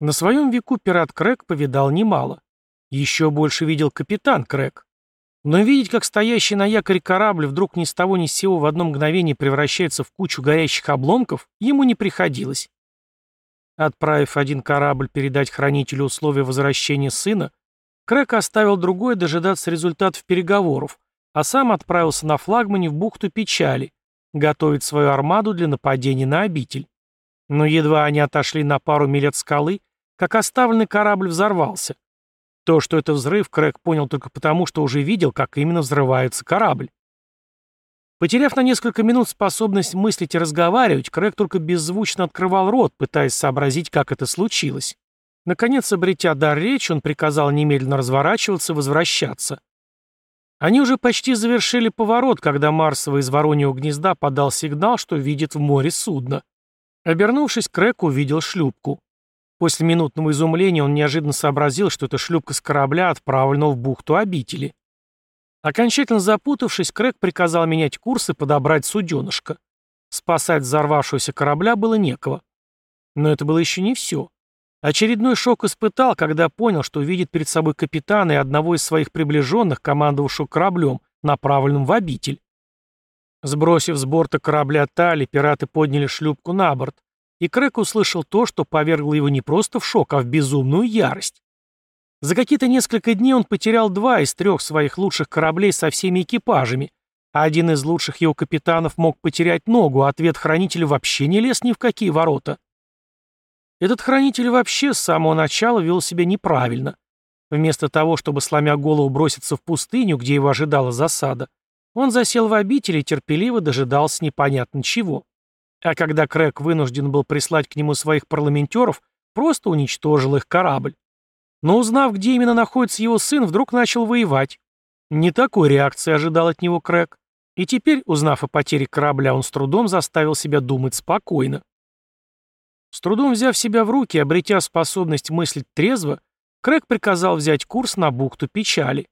На своем веку пират Крэг повидал немало. Еще больше видел капитан Крэг. Но видеть, как стоящий на якоре корабль вдруг ни с того ни с сего в одно мгновение превращается в кучу горящих обломков, ему не приходилось. Отправив один корабль передать хранителю условия возвращения сына, Крэк оставил другой дожидаться результатов переговоров, а сам отправился на флагмане в бухту Печали, готовить свою армаду для нападения на обитель. Но едва они отошли на пару миль от скалы, как оставленный корабль взорвался. То, что это взрыв, Крэг понял только потому, что уже видел, как именно взрывается корабль. Потеряв на несколько минут способность мыслить и разговаривать, Крэг только беззвучно открывал рот, пытаясь сообразить, как это случилось. Наконец, обретя дар речи, он приказал немедленно разворачиваться и возвращаться. Они уже почти завершили поворот, когда Марсовый из Вороньего гнезда подал сигнал, что видит в море судно. Обернувшись, Крэг увидел шлюпку. После минутного изумления он неожиданно сообразил, что это шлюпка с корабля, отправленного в бухту обители. Окончательно запутавшись, Крэг приказал менять курс и подобрать суденышко. Спасать взорвавшегося корабля было некого. Но это было еще не все. Очередной шок испытал, когда понял, что видит перед собой капитана и одного из своих приближенных, командовавшего кораблем, направленным в обитель. Сбросив с борта корабля Тали, пираты подняли шлюпку на борт, и Крэк услышал то, что повергло его не просто в шок, а в безумную ярость. За какие-то несколько дней он потерял два из трех своих лучших кораблей со всеми экипажами, а один из лучших его капитанов мог потерять ногу, а ответ хранителя вообще не лез ни в какие ворота. Этот хранитель вообще с самого начала вел себя неправильно. Вместо того, чтобы, сломя голову, броситься в пустыню, где его ожидала засада, он засел в обители и терпеливо дожидался непонятно чего. А когда Крэг вынужден был прислать к нему своих парламентеров, просто уничтожил их корабль. Но узнав, где именно находится его сын, вдруг начал воевать. Не такой реакции ожидал от него Крэг. И теперь, узнав о потере корабля, он с трудом заставил себя думать спокойно. С трудом взяв себя в руки, обретя способность мыслить трезво, Крэг приказал взять курс на бухту печали.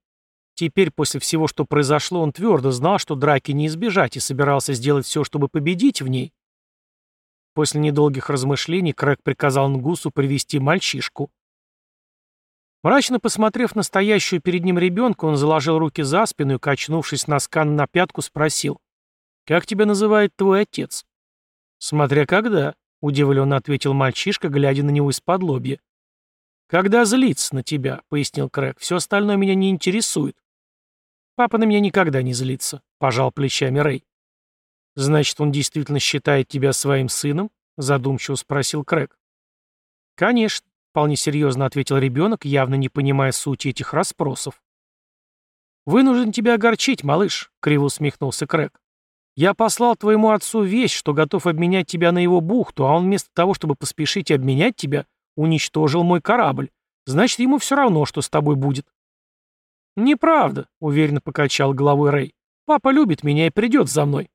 Теперь, после всего, что произошло, он твердо знал, что драки не избежать и собирался сделать все, чтобы победить в ней. После недолгих размышлений Крэг приказал Нгусу привести мальчишку. Мрачно посмотрев на стоящую перед ним ребенка, он заложил руки за спину и, качнувшись на скан на пятку, спросил. «Как тебя называет твой отец?» «Смотря когда», — удивленно ответил мальчишка, глядя на него из-под лобья. «Когда злится на тебя», — пояснил Крэг, — «все остальное меня не интересует». «Папа на меня никогда не злится», — пожал плечами Рэй. «Значит, он действительно считает тебя своим сыном?» — задумчиво спросил Крэг. «Конечно», — вполне серьезно ответил ребенок, явно не понимая сути этих расспросов. «Вынужден тебя огорчить, малыш», — криво усмехнулся Крэг. «Я послал твоему отцу вещь, что готов обменять тебя на его бухту, а он вместо того, чтобы поспешить и обменять тебя, уничтожил мой корабль. Значит, ему все равно, что с тобой будет». «Неправда», — уверенно покачал головой Рэй. «Папа любит меня и придет за мной».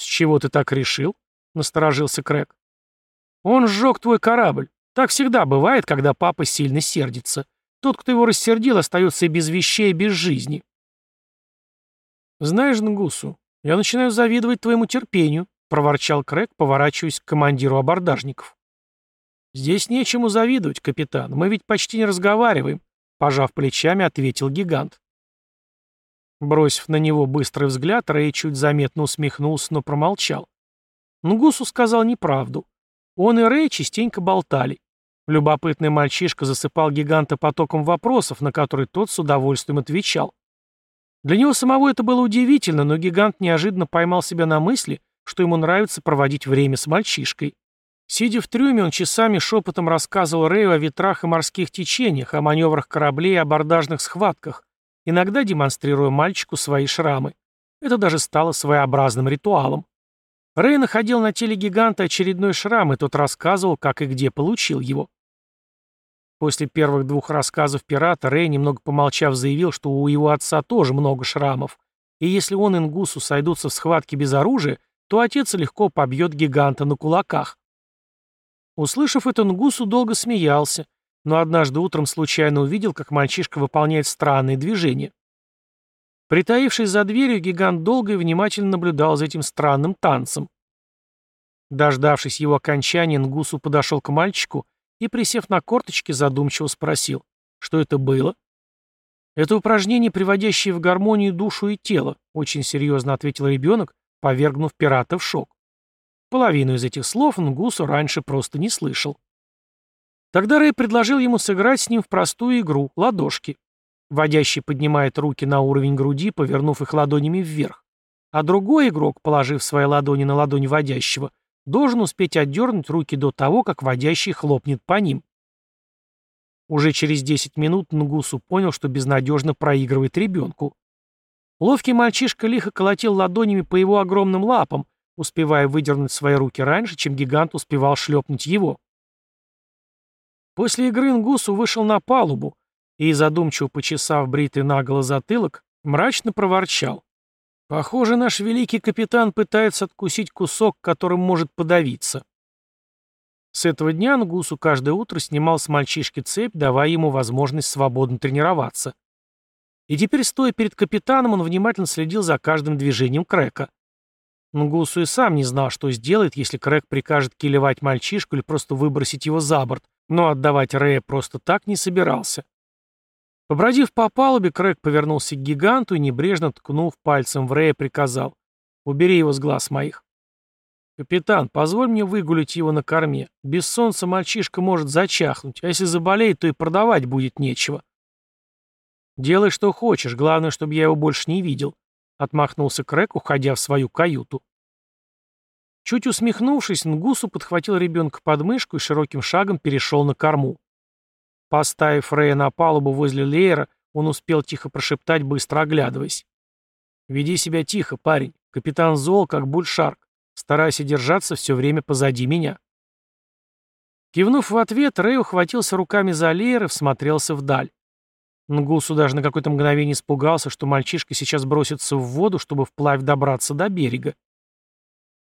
«С чего ты так решил?» — насторожился Крэг. «Он сжег твой корабль. Так всегда бывает, когда папа сильно сердится. Тот, кто его рассердил, остается и без вещей, и без жизни». «Знаешь, Нгусу, я начинаю завидовать твоему терпению», — проворчал Крэг, поворачиваясь к командиру абордажников. «Здесь нечему завидовать, капитан. Мы ведь почти не разговариваем», — пожав плечами, ответил гигант. Бросив на него быстрый взгляд, Рэй чуть заметно усмехнулся, но промолчал. Нгусу сказал неправду. Он и Рэй частенько болтали. Любопытный мальчишка засыпал гиганта потоком вопросов, на которые тот с удовольствием отвечал. Для него самого это было удивительно, но гигант неожиданно поймал себя на мысли, что ему нравится проводить время с мальчишкой. Сидя в трюме, он часами шепотом рассказывал Рэю о ветрах и морских течениях, о маневрах кораблей и абордажных схватках, иногда демонстрируя мальчику свои шрамы. Это даже стало своеобразным ритуалом. Рэй находил на теле гиганта очередной шрам, и тот рассказывал, как и где получил его. После первых двух рассказов пирата Рэй, немного помолчав, заявил, что у его отца тоже много шрамов, и если он и Ингусу сойдутся в схватке без оружия, то отец легко побьет гиганта на кулаках. Услышав это, Нгусу долго смеялся, но однажды утром случайно увидел, как мальчишка выполняет странные движения. Притаившись за дверью, гигант долго и внимательно наблюдал за этим странным танцем. Дождавшись его окончания, Нгусу подошел к мальчику и, присев на корточки, задумчиво спросил, что это было? «Это упражнение, приводящее в гармонию душу и тело», очень серьезно ответил ребенок, повергнув пирата в шок. Половину из этих слов Нгусу раньше просто не слышал. Тогда Рэй предложил ему сыграть с ним в простую игру — ладошки. Водящий поднимает руки на уровень груди, повернув их ладонями вверх. А другой игрок, положив свои ладони на ладонь водящего, должен успеть отдернуть руки до того, как водящий хлопнет по ним. Уже через 10 минут Нгусу понял, что безнадежно проигрывает ребенку. Ловкий мальчишка лихо колотил ладонями по его огромным лапам, успевая выдернуть свои руки раньше, чем гигант успевал шлепнуть его. После игры Нгусу вышел на палубу и, задумчиво почесав бритый наголо затылок, мрачно проворчал. «Похоже, наш великий капитан пытается откусить кусок, которым может подавиться». С этого дня Нгусу каждое утро снимал с мальчишки цепь, давая ему возможность свободно тренироваться. И теперь, стоя перед капитаном, он внимательно следил за каждым движением Крека. Нгусу и сам не знал, что сделает, если Крэк прикажет килевать мальчишку или просто выбросить его за борт, но отдавать Рэя просто так не собирался. Побродив по палубе, Крэк повернулся к гиганту и, небрежно ткнув пальцем в Рэя, приказал «Убери его с глаз моих». «Капитан, позволь мне выгулить его на корме. Без солнца мальчишка может зачахнуть, а если заболеет, то и продавать будет нечего». «Делай, что хочешь, главное, чтобы я его больше не видел», — отмахнулся Крэк, уходя в свою каюту. Чуть усмехнувшись, Нгусу подхватил ребенка под мышку и широким шагом перешел на корму. Поставив Рэя на палубу возле Леера, он успел тихо прошептать, быстро оглядываясь. «Веди себя тихо, парень. Капитан зол, как бульшарк. Старайся держаться все время позади меня. Кивнув в ответ, Рэй ухватился руками за леер и всмотрелся вдаль. Нгусу даже на какое-то мгновение испугался, что мальчишка сейчас бросится в воду, чтобы вплавь добраться до берега.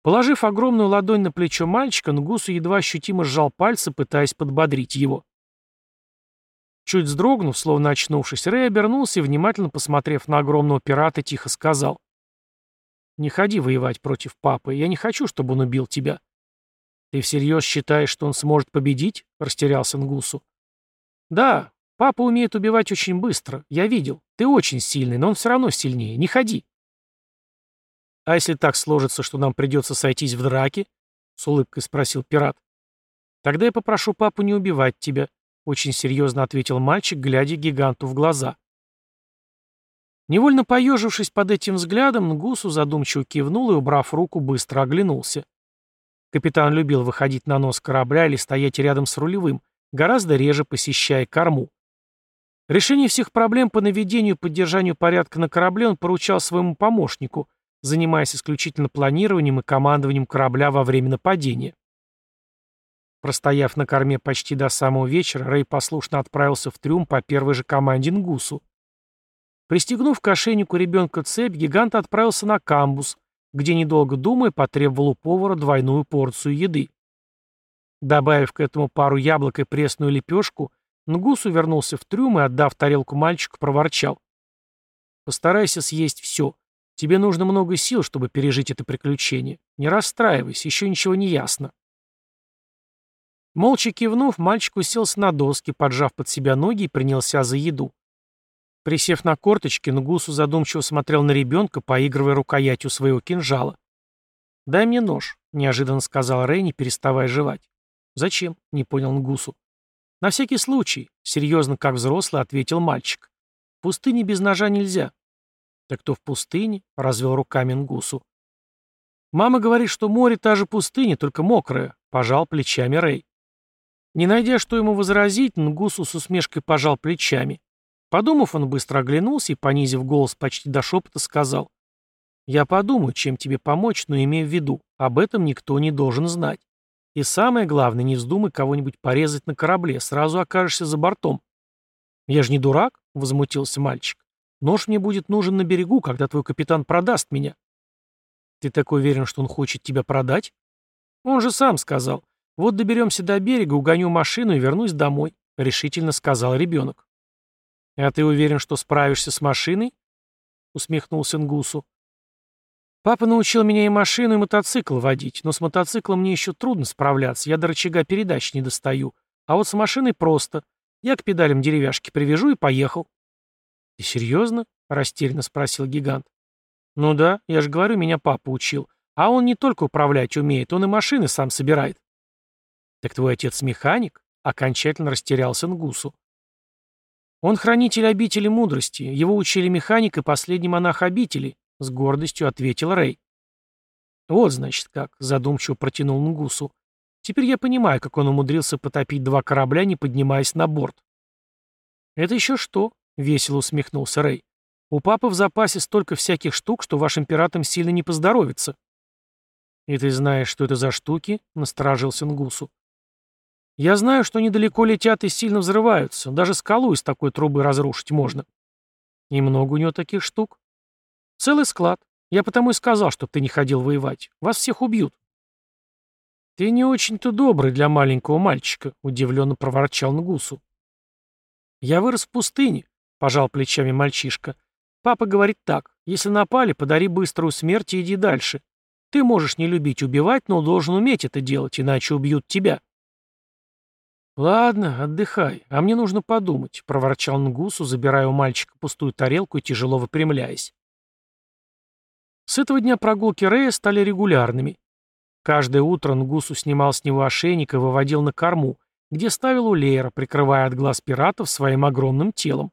Положив огромную ладонь на плечо мальчика, Нгусу едва ощутимо сжал пальцы, пытаясь подбодрить его. Чуть вздрогнув, словно очнувшись, Рэй обернулся и, внимательно посмотрев на огромного пирата, тихо сказал. Не ходи воевать против папы, я не хочу, чтобы он убил тебя. Ты всерьез считаешь, что он сможет победить? Растерялся Нгусу. Да, папа умеет убивать очень быстро, я видел. Ты очень сильный, но он все равно сильнее. Не ходи. А если так сложится, что нам придется сойтись в драке? С улыбкой спросил пират. Тогда я попрошу папу не убивать тебя, очень серьезно ответил мальчик, глядя гиганту в глаза. Невольно поежившись под этим взглядом, Нгусу задумчиво кивнул и, убрав руку, быстро оглянулся. Капитан любил выходить на нос корабля или стоять рядом с рулевым, гораздо реже посещая корму. Решение всех проблем по наведению и поддержанию порядка на корабле он поручал своему помощнику, занимаясь исключительно планированием и командованием корабля во время нападения. Простояв на корме почти до самого вечера, Рэй послушно отправился в трюм по первой же команде Нгусу. Пристегнув к ошейнику ребенка цепь, гигант отправился на камбус, где, недолго думая, потребовал у повара двойную порцию еды. Добавив к этому пару яблок и пресную лепешку, Нгусу вернулся в трюм и, отдав тарелку мальчику, проворчал. «Постарайся съесть все. Тебе нужно много сил, чтобы пережить это приключение. Не расстраивайся, еще ничего не ясно». Молча кивнув, мальчик уселся на доски, поджав под себя ноги и принялся за еду. Присев на корточки, Нгусу задумчиво смотрел на ребенка, поигрывая рукоятью своего кинжала. «Дай мне нож», — неожиданно сказал Рэй, переставая жевать. «Зачем?» — не понял Нгусу. «На всякий случай», — серьезно, как взрослый, ответил мальчик. «В пустыне без ножа нельзя». «Так кто в пустыне?» — развел руками Нгусу. «Мама говорит, что море та же пустыня, только мокрая», — пожал плечами Рэй. Не найдя, что ему возразить, Нгусу с усмешкой пожал плечами. Подумав, он быстро оглянулся и, понизив голос почти до шепота, сказал. «Я подумаю, чем тебе помочь, но имею в виду, об этом никто не должен знать. И самое главное, не вздумай кого-нибудь порезать на корабле, сразу окажешься за бортом». «Я же не дурак», — возмутился мальчик. «Нож мне будет нужен на берегу, когда твой капитан продаст меня». «Ты такой уверен, что он хочет тебя продать?» «Он же сам сказал. Вот доберемся до берега, угоню машину и вернусь домой», — решительно сказал ребенок. «А ты уверен, что справишься с машиной?» — усмехнулся Нгусу. «Папа научил меня и машину, и мотоцикл водить, но с мотоциклом мне еще трудно справляться, я до рычага передач не достаю, А вот с машиной просто. Я к педалям деревяшки привяжу и поехал. «Ты серьезно?» — растерянно спросил гигант. «Ну да, я же говорю, меня папа учил. А он не только управлять умеет, он и машины сам собирает». «Так твой отец механик?» — окончательно растерялся Нгусу. «Он хранитель обители мудрости. Его учили механик и последний монах обители», — с гордостью ответил Рэй. «Вот, значит, как», — задумчиво протянул Нгусу. «Теперь я понимаю, как он умудрился потопить два корабля, не поднимаясь на борт». «Это еще что?» — весело усмехнулся Рэй. «У папы в запасе столько всяких штук, что вашим пиратам сильно не поздоровится». «И ты знаешь, что это за штуки?» — насторожился Нгусу. «Я знаю, что недалеко летят и сильно взрываются. Даже скалу из такой трубы разрушить можно». «И много у него таких штук?» «Целый склад. Я потому и сказал, чтоб ты не ходил воевать. Вас всех убьют». «Ты не очень-то добрый для маленького мальчика», — удивленно проворчал Нгусу. «Я вырос в пустыне», — пожал плечами мальчишка. «Папа говорит так, если напали, подари быструю смерть и иди дальше. Ты можешь не любить убивать, но должен уметь это делать, иначе убьют тебя». «Ладно, отдыхай, а мне нужно подумать», — проворчал Нгусу, забирая у мальчика пустую тарелку и тяжело выпрямляясь. С этого дня прогулки Рея стали регулярными. Каждое утро Нгусу снимал с него ошейник и выводил на корму, где ставил у Лейера, прикрывая от глаз пиратов своим огромным телом.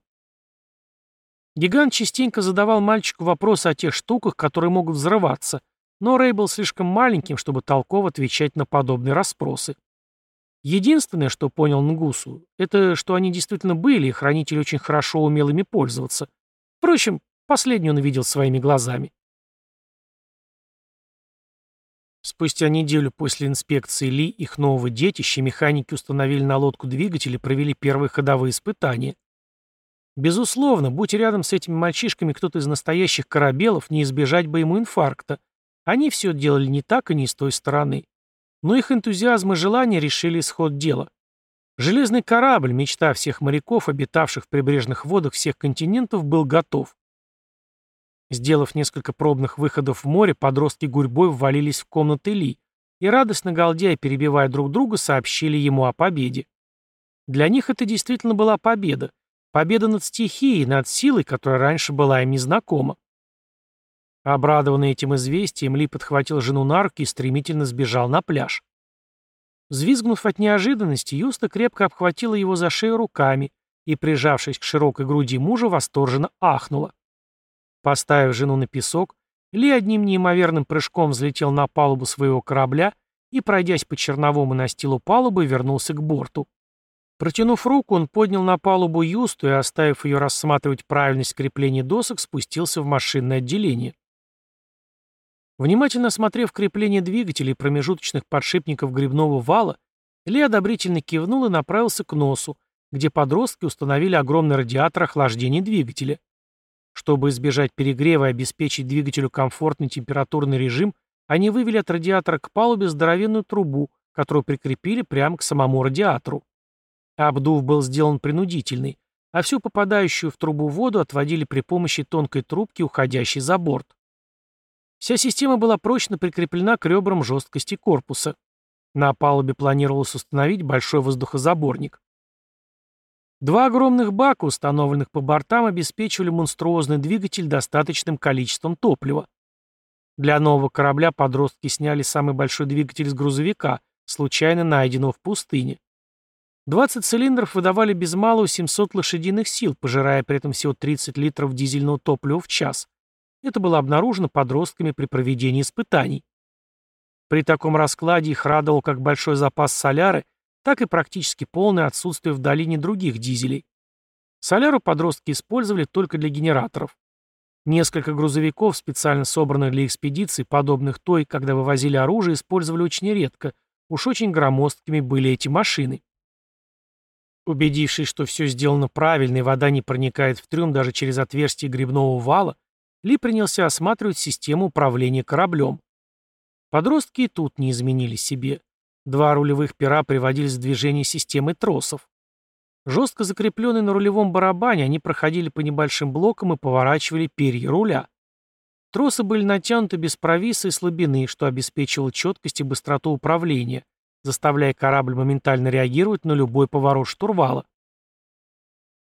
Гигант частенько задавал мальчику вопросы о тех штуках, которые могут взрываться, но Рэй был слишком маленьким, чтобы толково отвечать на подобные расспросы. Единственное, что понял Нгусу, это что они действительно были, и хранитель очень хорошо умел ими пользоваться. Впрочем, последний он видел своими глазами. Спустя неделю после инспекции Ли их нового детища механики установили на лодку двигатель и провели первые ходовые испытания. Безусловно, будь рядом с этими мальчишками кто-то из настоящих корабелов, не избежать бы ему инфаркта. Они все делали не так и не с той стороны. Но их энтузиазм и желание решили исход дела. Железный корабль, мечта всех моряков, обитавших в прибрежных водах всех континентов, был готов. Сделав несколько пробных выходов в море, подростки гурьбой ввалились в комнаты Ли и, радостно галдея, перебивая друг друга, сообщили ему о победе. Для них это действительно была победа. Победа над стихией, над силой, которая раньше была им незнакома. Обрадованный этим известием, Ли подхватил жену на руки и стремительно сбежал на пляж. Взвизгнув от неожиданности, Юста крепко обхватила его за шею руками и, прижавшись к широкой груди мужа, восторженно ахнула. Поставив жену на песок, Ли одним неимоверным прыжком взлетел на палубу своего корабля и, пройдясь по черновому настилу палубы, вернулся к борту. Протянув руку, он поднял на палубу Юсту и, оставив ее рассматривать правильность крепления досок, спустился в машинное отделение. Внимательно осмотрев крепление двигателей и промежуточных подшипников грибного вала, Ли одобрительно кивнул и направился к носу, где подростки установили огромный радиатор охлаждения двигателя. Чтобы избежать перегрева и обеспечить двигателю комфортный температурный режим, они вывели от радиатора к палубе здоровенную трубу, которую прикрепили прямо к самому радиатору. Обдув был сделан принудительный, а всю попадающую в трубу воду отводили при помощи тонкой трубки, уходящей за борт. Вся система была прочно прикреплена к ребрам жесткости корпуса. На палубе планировалось установить большой воздухозаборник. Два огромных бака, установленных по бортам, обеспечивали монструозный двигатель достаточным количеством топлива. Для нового корабля подростки сняли самый большой двигатель с грузовика, случайно найденного в пустыне. 20 цилиндров выдавали без малого 700 лошадиных сил, пожирая при этом всего 30 литров дизельного топлива в час. Это было обнаружено подростками при проведении испытаний. При таком раскладе их радовал как большой запас соляры, так и практически полное отсутствие в долине других дизелей. Соляру подростки использовали только для генераторов. Несколько грузовиков, специально собранных для экспедиций, подобных той, когда вывозили оружие, использовали очень редко, уж очень громоздкими были эти машины. Убедившись, что все сделано правильно и вода не проникает в трюм даже через отверстие грибного вала, Ли принялся осматривать систему управления кораблем. Подростки и тут не изменили себе. Два рулевых пера приводились в движение системы тросов. Жестко закрепленные на рулевом барабане, они проходили по небольшим блокам и поворачивали перья руля. Тросы были натянуты без провиса и слабины, что обеспечивало четкость и быстроту управления, заставляя корабль моментально реагировать на любой поворот штурвала.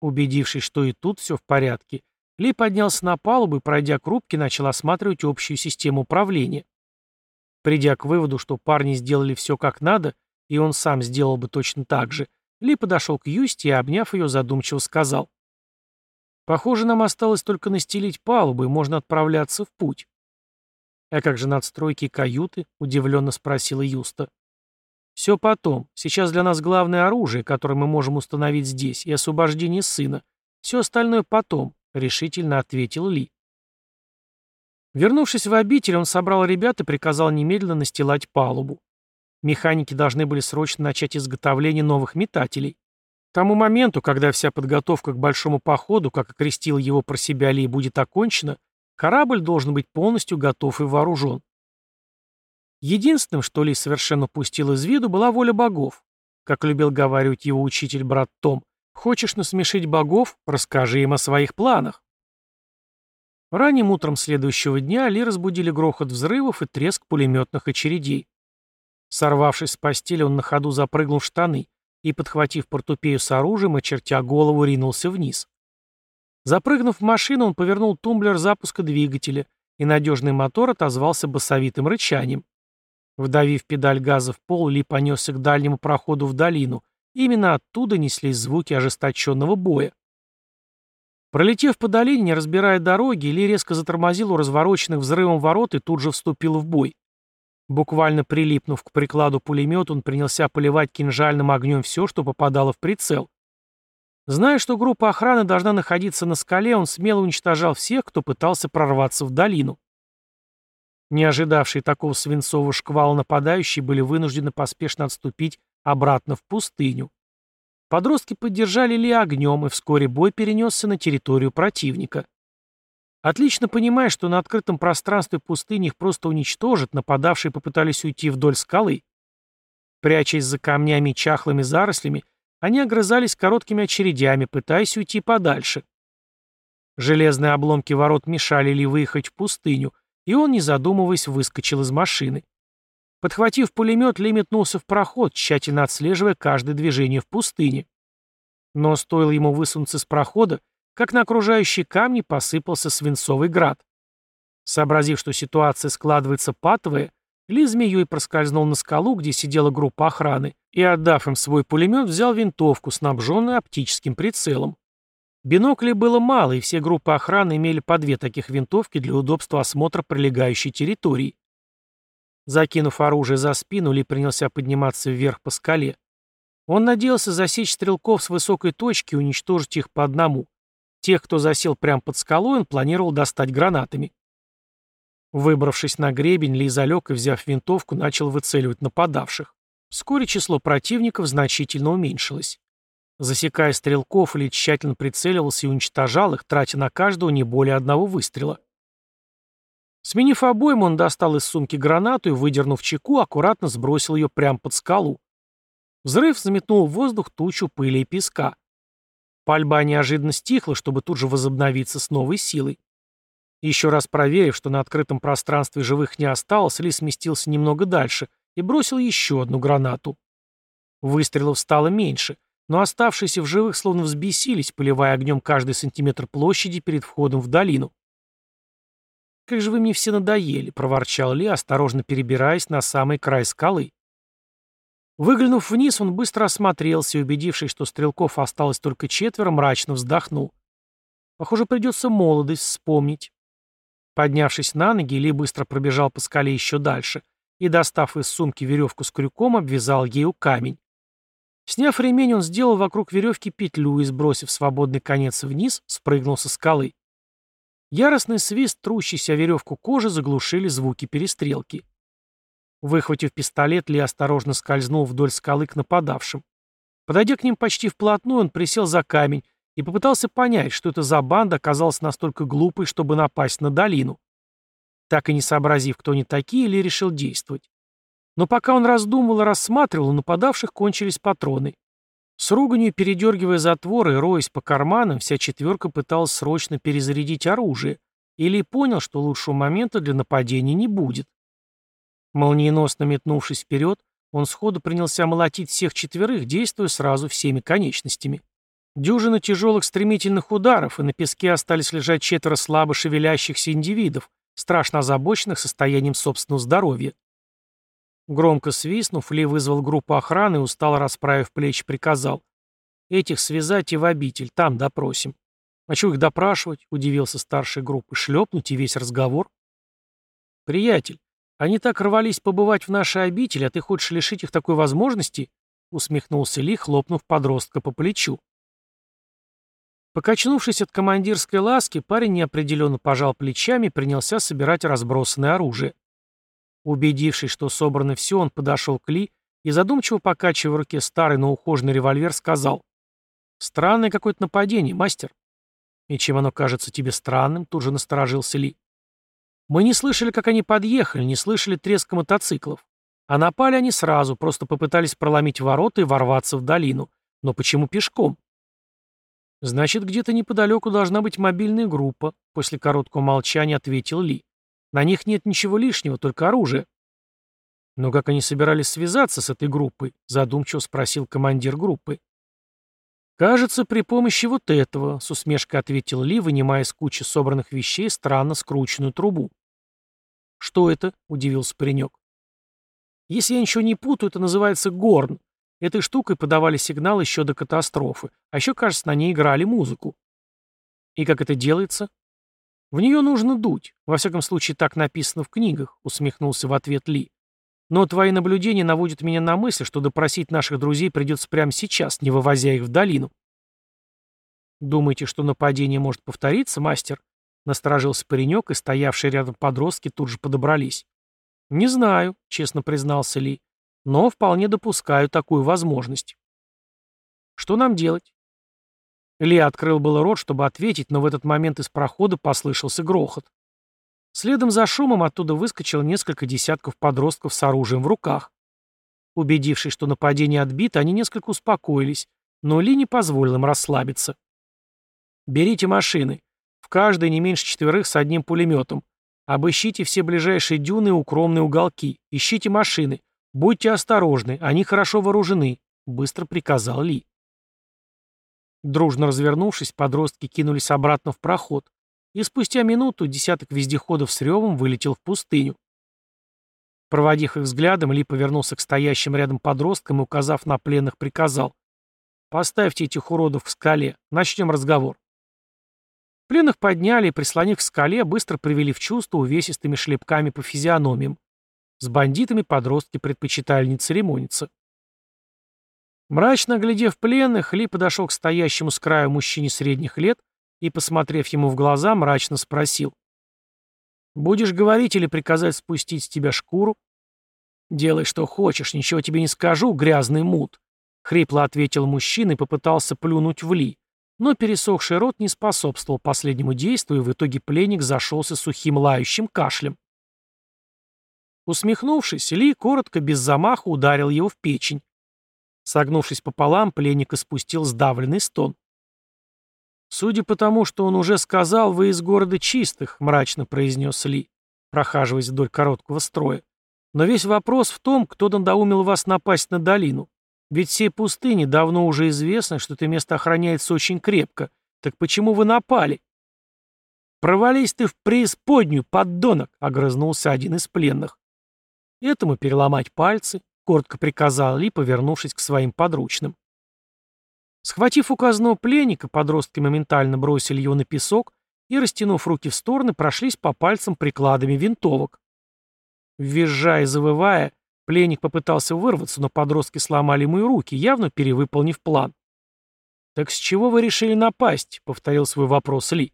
Убедившись, что и тут все в порядке, Ли поднялся на палубу и, пройдя к рубке, начал осматривать общую систему управления. Придя к выводу, что парни сделали все как надо, и он сам сделал бы точно так же, Ли подошел к Юсти и, обняв ее, задумчиво сказал. «Похоже, нам осталось только настелить палубу, и можно отправляться в путь». «А как же надстройки каюты?» — удивленно спросила Юста. «Все потом. Сейчас для нас главное оружие, которое мы можем установить здесь, и освобождение сына. Все остальное потом», — решительно ответил Ли. Вернувшись в обитель, он собрал ребят и приказал немедленно настилать палубу. Механики должны были срочно начать изготовление новых метателей. К тому моменту, когда вся подготовка к большому походу, как окрестил его про себя Ли, будет окончена, корабль должен быть полностью готов и вооружен. Единственным, что Ли совершенно пустил из виду, была воля богов. Как любил говаривать его учитель брат Том, «Хочешь насмешить богов? Расскажи им о своих планах». Ранним утром следующего дня Ли разбудили грохот взрывов и треск пулеметных очередей. Сорвавшись с постели, он на ходу запрыгнул в штаны и, подхватив портупею с оружием, очертя голову, ринулся вниз. Запрыгнув в машину, он повернул тумблер запуска двигателя, и надежный мотор отозвался басовитым рычанием. Вдавив педаль газа в пол, Ли понесся к дальнему проходу в долину. Именно оттуда неслись звуки ожесточенного боя. Пролетев по долине, не разбирая дороги, Ли резко затормозил у развороченных взрывом ворот и тут же вступил в бой. Буквально прилипнув к прикладу пулемета, он принялся поливать кинжальным огнем все, что попадало в прицел. Зная, что группа охраны должна находиться на скале, он смело уничтожал всех, кто пытался прорваться в долину. Не ожидавшие такого свинцового шквала нападающие были вынуждены поспешно отступить обратно в пустыню. Подростки поддержали Ли огнем, и вскоре бой перенесся на территорию противника. Отлично понимая, что на открытом пространстве пустыни их просто уничтожат, нападавшие попытались уйти вдоль скалы. Прячась за камнями и чахлыми зарослями, они огрызались короткими очередями, пытаясь уйти подальше. Железные обломки ворот мешали Ли выехать в пустыню, и он, не задумываясь, выскочил из машины. Подхватив пулемет, Ли метнулся в проход, тщательно отслеживая каждое движение в пустыне. Но стоило ему высунуться из прохода, как на окружающие камни посыпался свинцовый град. Сообразив, что ситуация складывается патовая, Ли змеей проскользнул на скалу, где сидела группа охраны, и, отдав им свой пулемет, взял винтовку, снабженную оптическим прицелом. Биноклей было мало, и все группы охраны имели по две таких винтовки для удобства осмотра прилегающей территории. Закинув оружие за спину, Ли принялся подниматься вверх по скале. Он надеялся засечь стрелков с высокой точки и уничтожить их по одному. Тех, кто засел прямо под скалой, он планировал достать гранатами. Выбравшись на гребень, Ли залег и, взяв винтовку, начал выцеливать нападавших. Вскоре число противников значительно уменьшилось. Засекая стрелков, Ли тщательно прицеливался и уничтожал их, тратя на каждого не более одного выстрела. Сменив обойму, он достал из сумки гранату и, выдернув чеку, аккуратно сбросил ее прямо под скалу. Взрыв заметнул в воздух тучу пыли и песка. Пальба неожиданно стихла, чтобы тут же возобновиться с новой силой. Еще раз проверив, что на открытом пространстве живых не осталось, Ли сместился немного дальше и бросил еще одну гранату. Выстрелов стало меньше, но оставшиеся в живых словно взбесились, поливая огнем каждый сантиметр площади перед входом в долину. «Как же вы мне все надоели», — проворчал Ли, осторожно перебираясь на самый край скалы. Выглянув вниз, он быстро осмотрелся и, убедившись, что стрелков осталось только четверо, мрачно вздохнул. Похоже, придется молодость вспомнить. Поднявшись на ноги, Ли быстро пробежал по скале еще дальше и, достав из сумки веревку с крюком, обвязал ею камень. Сняв ремень, он сделал вокруг веревки петлю и, сбросив свободный конец вниз, спрыгнул со скалы. Яростный свист, трущийся веревку кожи, заглушили звуки перестрелки. Выхватив пистолет, Ли осторожно скользнул вдоль скалы к нападавшим. Подойдя к ним почти вплотную, он присел за камень и попытался понять, что это за банда оказалась настолько глупой, чтобы напасть на долину. Так и не сообразив, кто они такие, Ли решил действовать. Но пока он раздумывал и рассматривал, у нападавших кончились патроны. С руганью передергивая затворы роясь по карманам, вся четверка пыталась срочно перезарядить оружие, или понял, что лучшего момента для нападения не будет. Молниеносно метнувшись вперед, Он сходу принялся молотить всех четверых, действуя сразу всеми конечностями. Дюжина тяжелых стремительных ударов, и на песке остались лежать четверо слабо шевелящихся индивидов, страшно озабоченных состоянием собственного здоровья. Громко свистнув, Ли вызвал группу охраны и, устало расправив плечи, приказал. «Этих связать и в обитель, там допросим». «А чего их допрашивать?» — удивился старший группы. «Шлепнуть и весь разговор?» «Приятель, они так рвались побывать в нашей обители, а ты хочешь лишить их такой возможности?» — усмехнулся Ли, хлопнув подростка по плечу. Покачнувшись от командирской ласки, парень неопределенно пожал плечами и принялся собирать разбросанное оружие. Убедившись, что собрано все, он подошел к Ли и, задумчиво покачивая в руке старый, но ухоженный револьвер, сказал «Странное какое-то нападение, мастер». «И чем оно кажется тебе странным?» — тут же насторожился Ли. «Мы не слышали, как они подъехали, не слышали треска мотоциклов. А напали они сразу, просто попытались проломить ворота и ворваться в долину. Но почему пешком?» «Значит, где-то неподалеку должна быть мобильная группа», — после короткого молчания ответил Ли. На них нет ничего лишнего, только оружие. Но как они собирались связаться с этой группой? Задумчиво спросил командир группы. «Кажется, при помощи вот этого», — с усмешкой ответил Ли, вынимая из кучи собранных вещей странно скрученную трубу. «Что это?» — удивился паренек. «Если я ничего не путаю, это называется горн. Этой штукой подавали сигнал еще до катастрофы, а еще, кажется, на ней играли музыку». «И как это делается?» «В нее нужно дуть. Во всяком случае, так написано в книгах», — усмехнулся в ответ Ли. «Но твои наблюдения наводят меня на мысль, что допросить наших друзей придется прямо сейчас, не вывозя их в долину». «Думаете, что нападение может повториться, мастер?» Насторожился паренек, и стоявшие рядом подростки тут же подобрались. «Не знаю», — честно признался Ли, — «но вполне допускаю такую возможность». «Что нам делать?» Ли открыл было рот, чтобы ответить, но в этот момент из прохода послышался грохот. Следом за шумом оттуда выскочило несколько десятков подростков с оружием в руках. Убедившись, что нападение отбито, они несколько успокоились, но Ли не позволил им расслабиться. «Берите машины. В каждой не меньше четверых с одним пулеметом. Обыщите все ближайшие дюны и укромные уголки. Ищите машины. Будьте осторожны, они хорошо вооружены», — быстро приказал Ли. Дружно развернувшись, подростки кинулись обратно в проход, и спустя минуту десяток вездеходов с ревом вылетел в пустыню. Проводив их взглядом, Ли повернулся к стоящим рядом подросткам и, указав на пленных, приказал. «Поставьте этих уродов в скале. Начнем разговор». Пленных подняли и, прислонив к скале, быстро привели в чувство увесистыми шлепками по физиономиям. С бандитами подростки предпочитали не церемониться. Мрачно глядев пленных, Ли подошел к стоящему с краю мужчине средних лет и, посмотрев ему в глаза, мрачно спросил. «Будешь говорить или приказать спустить с тебя шкуру?» «Делай, что хочешь, ничего тебе не скажу, грязный мут», — хрипло ответил мужчина и попытался плюнуть в Ли, но пересохший рот не способствовал последнему действию, и в итоге пленник зашелся сухим лающим кашлем. Усмехнувшись, Ли коротко, без замаха ударил его в печень. Согнувшись пополам, пленник испустил сдавленный стон. «Судя по тому, что он уже сказал, вы из города чистых», — мрачно произнес Ли, прохаживаясь вдоль короткого строя. «Но весь вопрос в том, кто надоумил вас напасть на долину. Ведь всей пустыне давно уже известно, что это место охраняется очень крепко. Так почему вы напали?» «Провались ты в преисподнюю, поддонок!» — огрызнулся один из пленных. Этому переломать пальцы, коротко приказал Ли, повернувшись к своим подручным. Схватив указанного пленника, подростки моментально бросили его на песок и, растянув руки в стороны, прошлись по пальцам прикладами винтовок. Визжая и завывая, пленник попытался вырваться, но подростки сломали ему руки, явно перевыполнив план. «Так с чего вы решили напасть?» — повторил свой вопрос Ли.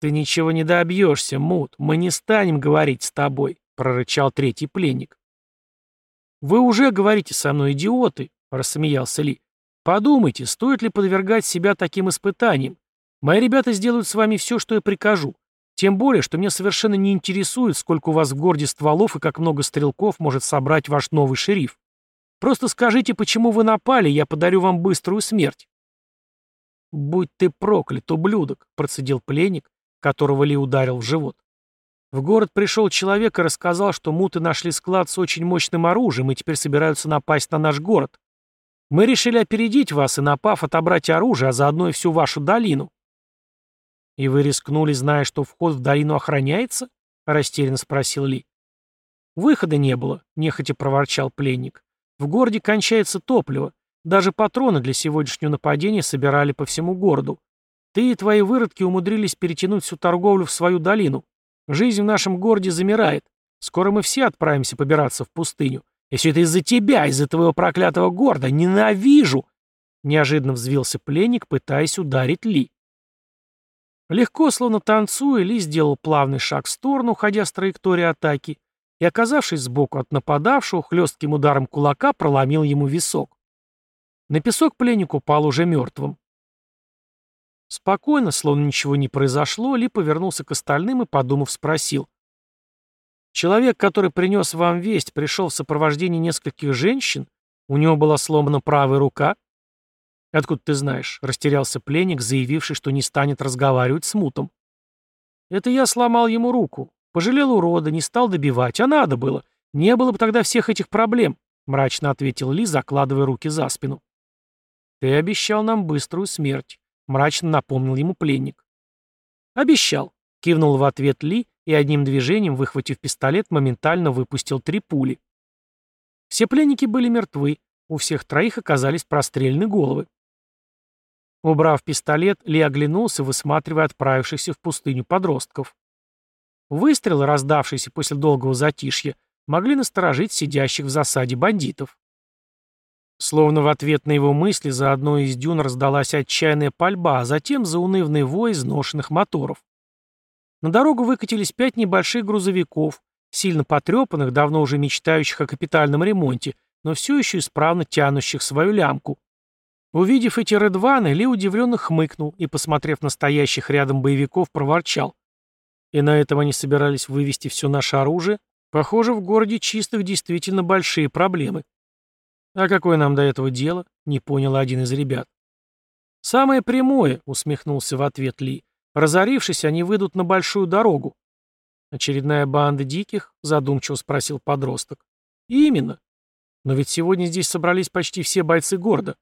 «Ты ничего не добьешься, Мут. Мы не станем говорить с тобой», — прорычал третий пленник. «Вы уже говорите со мной, идиоты!» — рассмеялся Ли. «Подумайте, стоит ли подвергать себя таким испытаниям? Мои ребята сделают с вами все, что я прикажу. Тем более, что меня совершенно не интересует, сколько у вас в городе стволов и как много стрелков может собрать ваш новый шериф. Просто скажите, почему вы напали, я подарю вам быструю смерть». «Будь ты проклят, ублюдок!» — процедил пленник, которого Ли ударил в живот. В город пришел человек и рассказал, что муты нашли склад с очень мощным оружием и теперь собираются напасть на наш город. Мы решили опередить вас и, напав, отобрать оружие, а заодно и всю вашу долину. И вы рискнули, зная, что вход в долину охраняется? Растерянно спросил Ли. Выхода не было, нехотя проворчал пленник. В городе кончается топливо. Даже патроны для сегодняшнего нападения собирали по всему городу. Ты и твои выродки умудрились перетянуть всю торговлю в свою долину. Жизнь в нашем городе замирает. Скоро мы все отправимся побираться в пустыню. И все это из-за тебя, из-за твоего проклятого города. Ненавижу!» Неожиданно взвился пленник, пытаясь ударить Ли. Легко, словно танцуя, Ли сделал плавный шаг в сторону, уходя с траектории атаки, и, оказавшись сбоку от нападавшего, хлестким ударом кулака проломил ему висок. На песок пленник упал уже мертвым. Спокойно, словно ничего не произошло, Ли повернулся к остальным и, подумав, спросил. «Человек, который принес вам весть, пришел в сопровождении нескольких женщин? У него была сломана правая рука?» «Откуда ты знаешь?» — растерялся пленник, заявивший, что не станет разговаривать с мутом. «Это я сломал ему руку. Пожалел урода, не стал добивать, а надо было. Не было бы тогда всех этих проблем», — мрачно ответил Ли, закладывая руки за спину. «Ты обещал нам быструю смерть», — мрачно напомнил ему пленник. «Обещал», — кивнул в ответ Ли и одним движением, выхватив пистолет, моментально выпустил три пули. Все пленники были мертвы, у всех троих оказались прострелены головы. Убрав пистолет, Ли оглянулся, высматривая отправившихся в пустыню подростков. Выстрелы, раздавшиеся после долгого затишья, могли насторожить сидящих в засаде бандитов. Словно в ответ на его мысли за одной из дюн раздалась отчаянная пальба, а затем заунывный вой изношенных моторов. На дорогу выкатились пять небольших грузовиков, сильно потрепанных, давно уже мечтающих о капитальном ремонте, но все еще исправно тянущих свою лямку. Увидев эти редваны, Ли удивленно хмыкнул и, посмотрев на стоящих рядом боевиков, проворчал. И на этом они собирались вывести все наше оружие? Похоже, в городе чистых действительно большие проблемы. А какое нам до этого дело? Не понял один из ребят. Самое прямое, усмехнулся в ответ Ли. Разорившись, они выйдут на большую дорогу. Очередная банда диких? Задумчиво спросил подросток. Именно. Но ведь сегодня здесь собрались почти все бойцы города.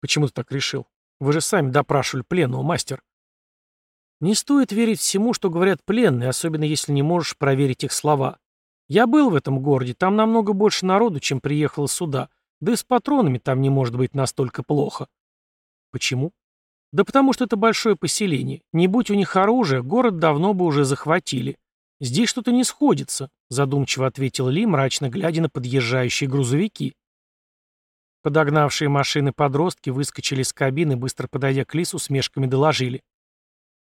Почему ты так решил? Вы же сами допрашивали пленного, мастер. Не стоит верить всему, что говорят пленные, особенно если не можешь проверить их слова. Я был в этом городе, там намного больше народу, чем приехало сюда, да и с патронами там не может быть настолько плохо. Почему? Да потому что это большое поселение. Не будь у них оружия, город давно бы уже захватили. Здесь что-то не сходится, задумчиво ответил Ли, мрачно глядя на подъезжающие грузовики. Подогнавшие машины подростки выскочили из кабины, быстро подойдя к Лису, с мешками доложили.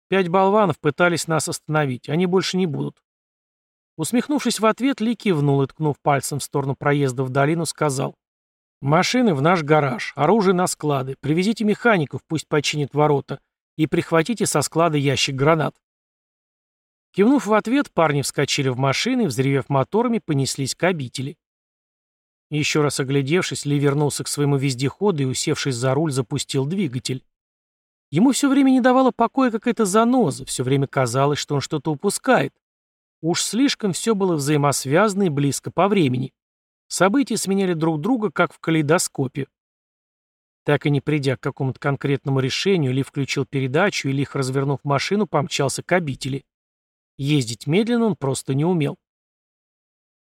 Пять болванов пытались нас остановить, они больше не будут. Усмехнувшись в ответ, Ли кивнул и, ткнув пальцем в сторону проезда в долину, сказал. «Машины в наш гараж, оружие на склады, привезите механиков, пусть починят ворота, и прихватите со склада ящик гранат». Кивнув в ответ, парни вскочили в машины и, взревев моторами, понеслись к обители. Еще раз оглядевшись, Ли вернулся к своему вездеходу и, усевшись за руль, запустил двигатель. Ему все время не давала покоя какая-то заноза, все время казалось, что он что-то упускает. Уж слишком все было взаимосвязано и близко по времени. События сменяли друг друга, как в калейдоскопе. Так и не придя к какому-то конкретному решению, Ли включил передачу и, лихо развернув машину, помчался к обители. Ездить медленно он просто не умел.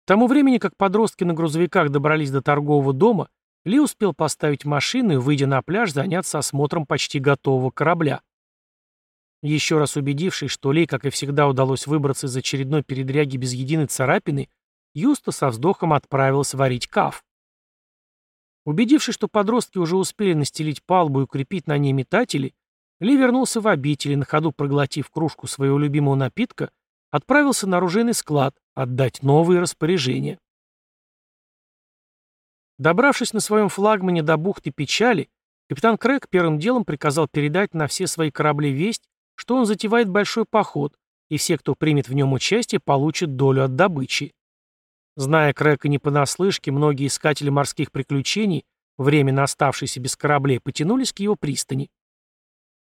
К тому времени, как подростки на грузовиках добрались до торгового дома, Ли успел поставить машину и, выйдя на пляж, заняться осмотром почти готового корабля. Еще раз убедившись, что Ли, как и всегда, удалось выбраться из очередной передряги без единой царапины, Юста со вздохом отправился варить каф. Убедившись, что подростки уже успели настелить палубу и укрепить на ней метатели, Ли вернулся в обитель и, на ходу проглотив кружку своего любимого напитка, отправился на оружейный склад отдать новые распоряжения. Добравшись на своем флагмане до бухты Печали, капитан Крэг первым делом приказал передать на все свои корабли весть, что он затевает большой поход, и все, кто примет в нем участие, получат долю от добычи. Зная Крэка не понаслышке, многие искатели морских приключений, временно оставшиеся без кораблей, потянулись к его пристани.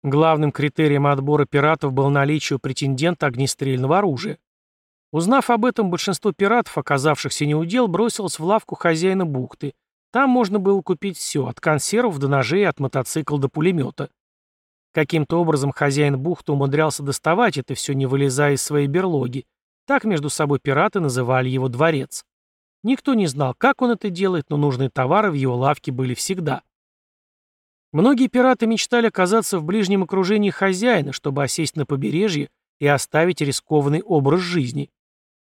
Главным критерием отбора пиратов был наличие у претендента огнестрельного оружия. Узнав об этом, большинство пиратов, оказавшихся неудел, бросилось в лавку хозяина бухты. Там можно было купить все, от консервов до ножей, от мотоцикла до пулемета. Каким-то образом хозяин бухты умудрялся доставать это все, не вылезая из своей берлоги. Так между собой пираты называли его дворец. Никто не знал, как он это делает, но нужные товары в его лавке были всегда. Многие пираты мечтали оказаться в ближнем окружении хозяина, чтобы осесть на побережье и оставить рискованный образ жизни.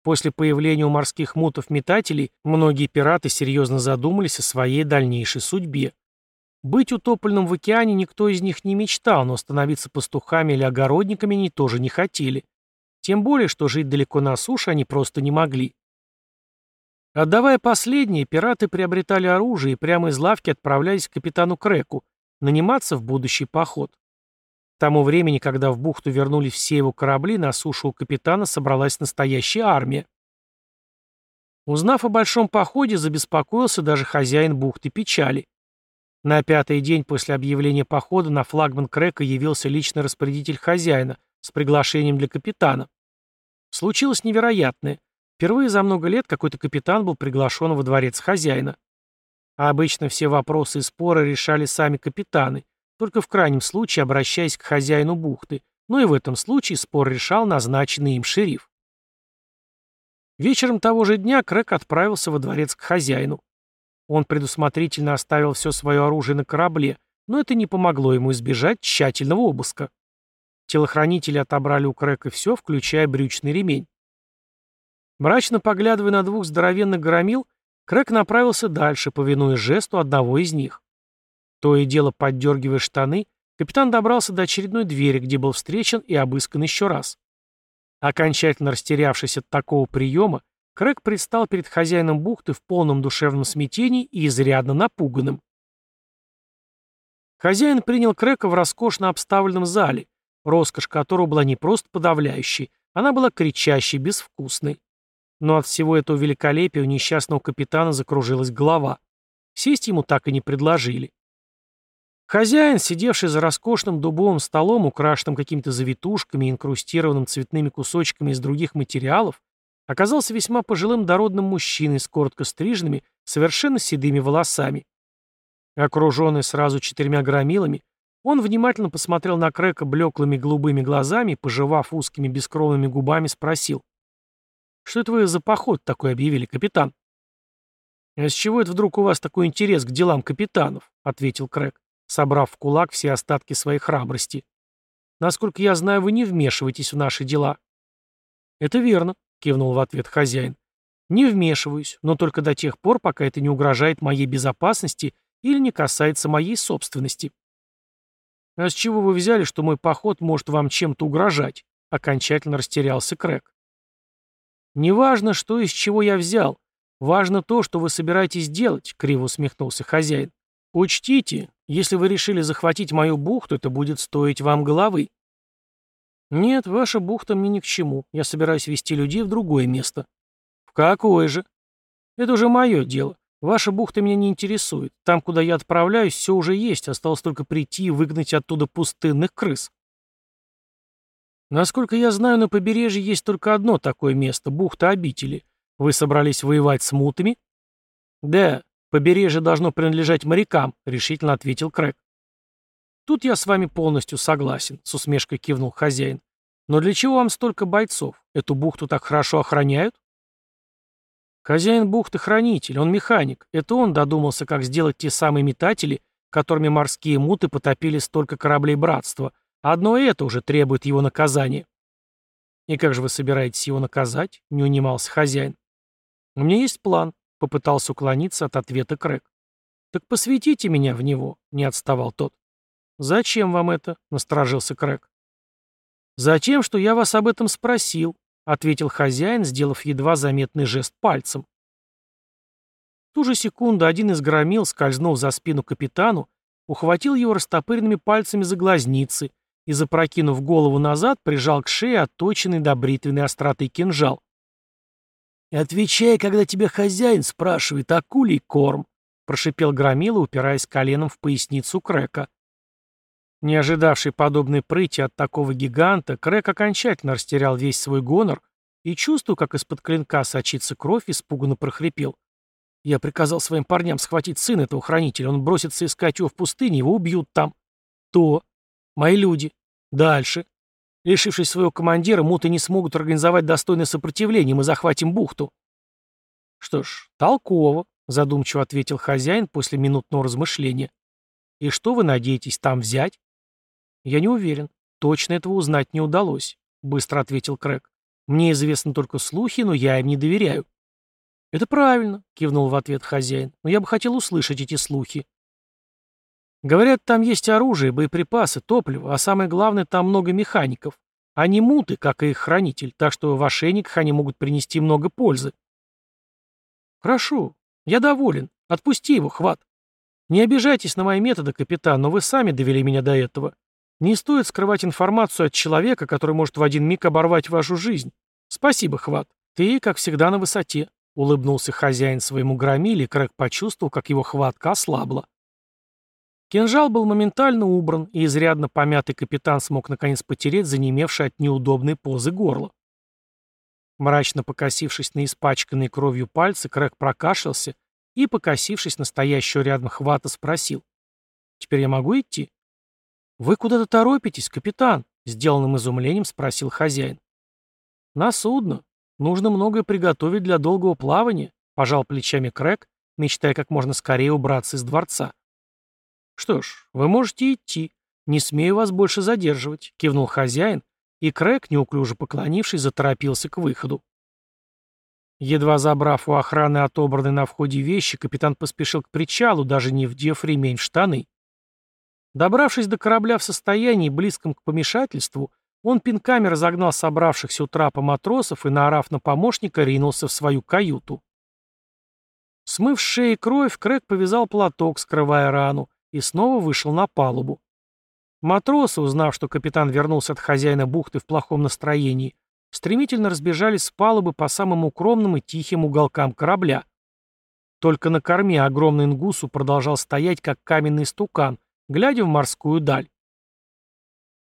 После появления у морских мутов-метателей многие пираты серьезно задумались о своей дальнейшей судьбе. Быть утопленным в океане никто из них не мечтал, но становиться пастухами или огородниками они тоже не хотели. Тем более, что жить далеко на суше они просто не могли. Отдавая последние, пираты приобретали оружие и прямо из лавки отправлялись к капитану Креку, наниматься в будущий поход. К тому времени, когда в бухту вернулись все его корабли, на сушу у капитана собралась настоящая армия. Узнав о большом походе, забеспокоился даже хозяин бухты печали. На пятый день после объявления похода на флагман Крека явился личный распорядитель хозяина с приглашением для капитана. Случилось невероятное. Впервые за много лет какой-то капитан был приглашен во дворец хозяина. А обычно все вопросы и споры решали сами капитаны, только в крайнем случае обращаясь к хозяину бухты, но и в этом случае спор решал назначенный им шериф. Вечером того же дня Крэк отправился во дворец к хозяину. Он предусмотрительно оставил все свое оружие на корабле, но это не помогло ему избежать тщательного обыска. Телохранители отобрали у Крэка все, включая брючный ремень. Мрачно поглядывая на двух здоровенных громил, Крэк направился дальше, повинуя жесту одного из них. То и дело поддергивая штаны, капитан добрался до очередной двери, где был встречен и обыскан еще раз. Окончательно растерявшись от такого приема, Крэк предстал перед хозяином бухты в полном душевном смятении и изрядно напуганным. Хозяин принял Крэка в роскошно обставленном зале, роскошь которого была не просто подавляющей, она была кричащей, безвкусной. Но от всего этого великолепия у несчастного капитана закружилась голова. Сесть ему так и не предложили. Хозяин, сидевший за роскошным дубовым столом, украшенным какими-то завитушками и инкрустированным цветными кусочками из других материалов, оказался весьма пожилым дородным мужчиной с коротко стриженными, совершенно седыми волосами. Окруженный сразу четырьмя громилами, он внимательно посмотрел на Крека блеклыми голубыми глазами пожевав узкими бескровными губами, спросил. «Что это вы за поход такой объявили, капитан?» «А с чего это вдруг у вас такой интерес к делам капитанов?» — ответил Крэк, собрав в кулак все остатки своей храбрости. «Насколько я знаю, вы не вмешиваетесь в наши дела». «Это верно», кивнул в ответ хозяин. Не вмешиваюсь, но только до тех пор, пока это не угрожает моей безопасности или не касается моей собственности. А с чего вы взяли, что мой поход может вам чем-то угрожать? Окончательно растерялся Крэк. Неважно, что из чего я взял. Важно то, что вы собираетесь делать, криво усмехнулся хозяин. Учтите, если вы решили захватить мою бухту, это будет стоить вам головы. «Нет, ваша бухта мне ни к чему. Я собираюсь вести людей в другое место». «В какое же?» «Это уже мое дело. Ваша бухта меня не интересует. Там, куда я отправляюсь, все уже есть. Осталось только прийти и выгнать оттуда пустынных крыс». «Насколько я знаю, на побережье есть только одно такое место — бухта обители. Вы собрались воевать с мутами?» «Да, побережье должно принадлежать морякам», — решительно ответил Крэк. «Тут я с вами полностью согласен», — с усмешкой кивнул хозяин. «Но для чего вам столько бойцов? Эту бухту так хорошо охраняют?» «Хозяин бухты — хранитель, он механик. Это он додумался, как сделать те самые метатели, которыми морские муты потопили столько кораблей братства. Одно это уже требует его наказания». «И как же вы собираетесь его наказать?» — не унимался хозяин. «У меня есть план», — попытался уклониться от ответа Крэк. «Так посвятите меня в него», — не отставал тот. «Зачем вам это?» — насторожился Крэк. «Затем, что я вас об этом спросил», — ответил хозяин, сделав едва заметный жест пальцем. В ту же секунду один из громил, скользнув за спину капитану, ухватил его растопыренными пальцами за глазницы и, запрокинув голову назад, прижал к шее отточенный до бритвенной остроты кинжал. «Отвечай, когда тебя хозяин спрашивает, акулий корм», — прошипел громила, упираясь коленом в поясницу Крека. Не ожидавший подобной прыти от такого гиганта, Крэк окончательно растерял весь свой гонор и, чувствуя, как из-под клинка сочится кровь, испуганно прохрипел. Я приказал своим парням схватить сына этого хранителя. Он бросится искать его в пустыне, его убьют там. То. Мои люди. Дальше. Лишившись своего командира, муты не смогут организовать достойное сопротивление, мы захватим бухту. Что ж, толково, задумчиво ответил хозяин после минутного размышления. И что вы надеетесь там взять? Я не уверен. Точно этого узнать не удалось, быстро ответил Крэг. Мне известны только слухи, но я им не доверяю. «Это правильно», — кивнул в ответ хозяин, — «но я бы хотел услышать эти слухи». «Говорят, там есть оружие, боеприпасы, топливо, а самое главное, там много механиков. Они муты, как и их хранитель, так что в ошейниках они могут принести много пользы». «Хорошо, я доволен. Отпусти его, хват. Не обижайтесь на мои методы, капитан, но вы сами довели меня до этого. Не стоит скрывать информацию от человека, который может в один миг оборвать вашу жизнь. Спасибо, хват. Ты, как всегда, на высоте». Улыбнулся хозяин своему громиле, и Крэг почувствовал, как его хватка ослабла. Кинжал был моментально убран, и изрядно помятый капитан смог наконец потереть занемевший от неудобной позы горло. Мрачно покосившись на испачканные кровью пальцы, Крэг прокашлялся и, покосившись на стоящего рядом хвата, спросил. «Теперь я могу идти?» «Вы куда-то торопитесь, капитан?» — сделанным изумлением спросил хозяин. «На судно. Нужно многое приготовить для долгого плавания, пожал плечами Крэк, мечтая как можно скорее убраться из дворца. Что ж, вы можете идти. Не смею вас больше задерживать, кивнул хозяин, и Крэк, неуклюже поклонившись, заторопился к выходу. Едва забрав у охраны отобранные на входе вещи, капитан поспешил к причалу, даже не вдев ремень в штаны. Добравшись до корабля в состоянии, близком к помешательству, он пинками разогнал собравшихся у трапа матросов и, наорав на помощника, ринулся в свою каюту. Смыв с шеи кровь, Крэг повязал платок, скрывая рану, и снова вышел на палубу. Матросы, узнав, что капитан вернулся от хозяина бухты в плохом настроении, стремительно разбежались с палубы по самым укромным и тихим уголкам корабля. Только на корме огромный ингусу продолжал стоять, как каменный стукан, глядя в морскую даль.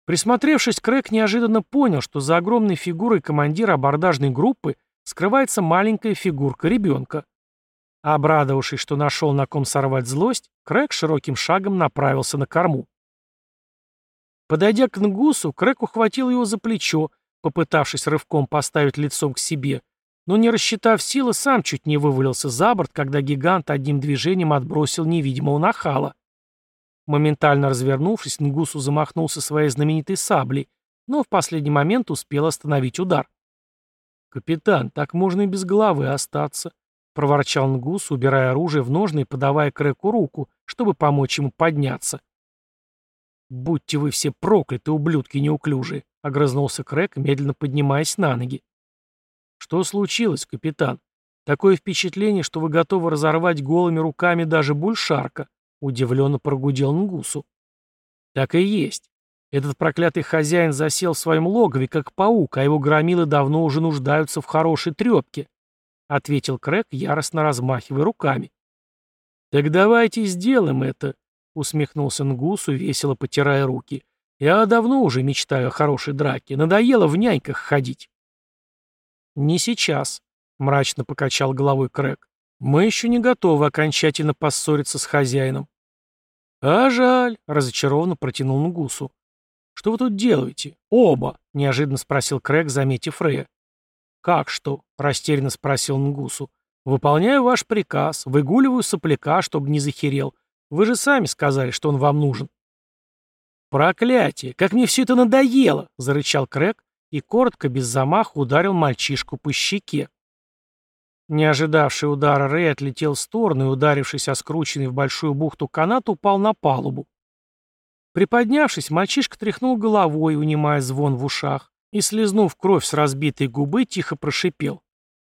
Присмотревшись, Крэг неожиданно понял, что за огромной фигурой командира абордажной группы скрывается маленькая фигурка ребенка. Обрадовавшись, что нашел на ком сорвать злость, Крэг широким шагом направился на корму. Подойдя к Нгусу, Крэг ухватил его за плечо, попытавшись рывком поставить лицом к себе, но не рассчитав силы, сам чуть не вывалился за борт, когда гигант одним движением отбросил невидимого нахала. Моментально развернувшись, Нгусу замахнулся своей знаменитой саблей, но в последний момент успел остановить удар. «Капитан, так можно и без головы остаться», — проворчал Нгус, убирая оружие в ножны и подавая Крэку руку, чтобы помочь ему подняться. «Будьте вы все прокляты, ублюдки неуклюжие», — огрызнулся Крэк, медленно поднимаясь на ноги. «Что случилось, капитан? Такое впечатление, что вы готовы разорвать голыми руками даже бульшарка», Удивленно прогудел Нгусу. Так и есть. Этот проклятый хозяин засел в своем логове, как паук, а его громилы давно уже нуждаются в хорошей трепке, ответил Крэк, яростно размахивая руками. Так давайте сделаем это, усмехнулся Нгусу, весело потирая руки. Я давно уже мечтаю о хорошей драке. Надоело в няньках ходить. Не сейчас, мрачно покачал головой Крэк. Мы еще не готовы окончательно поссориться с хозяином. «А жаль», — разочарованно протянул Нгусу. «Что вы тут делаете? Оба?» — неожиданно спросил Крэг, заметив Рея. «Как что?» — растерянно спросил Нгусу. «Выполняю ваш приказ, выгуливаю сопляка, чтобы не захерел. Вы же сами сказали, что он вам нужен». «Проклятие! Как мне все это надоело!» — зарычал Крэг и коротко, без замаха, ударил мальчишку по щеке. Не ожидавший удара Рэй отлетел в сторону и, ударившись о скрученный в большую бухту канат, упал на палубу. Приподнявшись, мальчишка тряхнул головой, унимая звон в ушах, и, слезнув кровь с разбитой губы, тихо прошипел.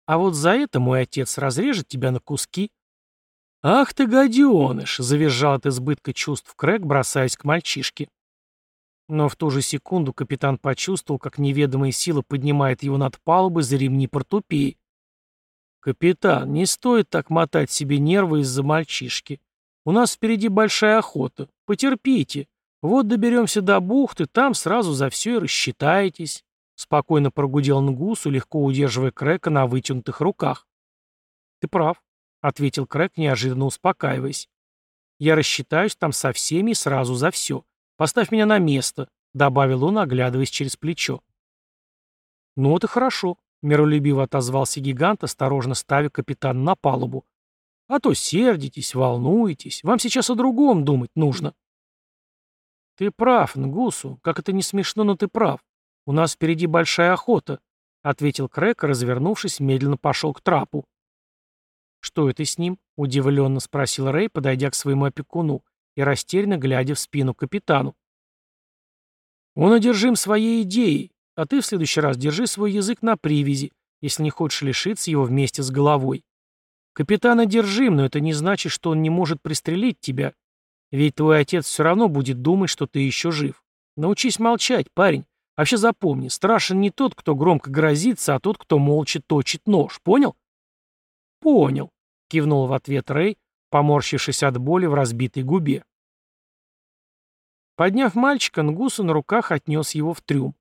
«А вот за это мой отец разрежет тебя на куски». «Ах ты, гаденыш!» — завизжал от избытка чувств Крэг, бросаясь к мальчишке. Но в ту же секунду капитан почувствовал, как неведомая сила поднимает его над палубой за ремни портупеи. «Капитан, не стоит так мотать себе нервы из-за мальчишки. У нас впереди большая охота. Потерпите. Вот доберемся до бухты, там сразу за все и рассчитаетесь», — спокойно прогудел Нгусу, легко удерживая Крека на вытянутых руках. «Ты прав», — ответил Крек, неожиданно успокаиваясь. «Я рассчитаюсь там со всеми и сразу за все. Поставь меня на место», — добавил он, оглядываясь через плечо. «Ну вот и хорошо», — миролюбиво отозвался гигант, осторожно ставя капитана на палубу. «А то сердитесь, волнуетесь. Вам сейчас о другом думать нужно». «Ты прав, Нгусу. Как это не смешно, но ты прав. У нас впереди большая охота», — ответил Крэк, развернувшись, медленно пошел к трапу. «Что это с ним?» — удивленно спросил Рэй, подойдя к своему опекуну и растерянно глядя в спину капитану. «Он одержим своей идеей, а ты в следующий раз держи свой язык на привязи, если не хочешь лишиться его вместе с головой. Капитан одержим, но это не значит, что он не может пристрелить тебя. Ведь твой отец все равно будет думать, что ты еще жив. Научись молчать, парень. Вообще запомни, страшен не тот, кто громко грозится, а тот, кто молча точит нож. Понял? Понял, кивнул в ответ Рэй, поморщившись от боли в разбитой губе. Подняв мальчика, Нгусу на руках отнес его в трюм.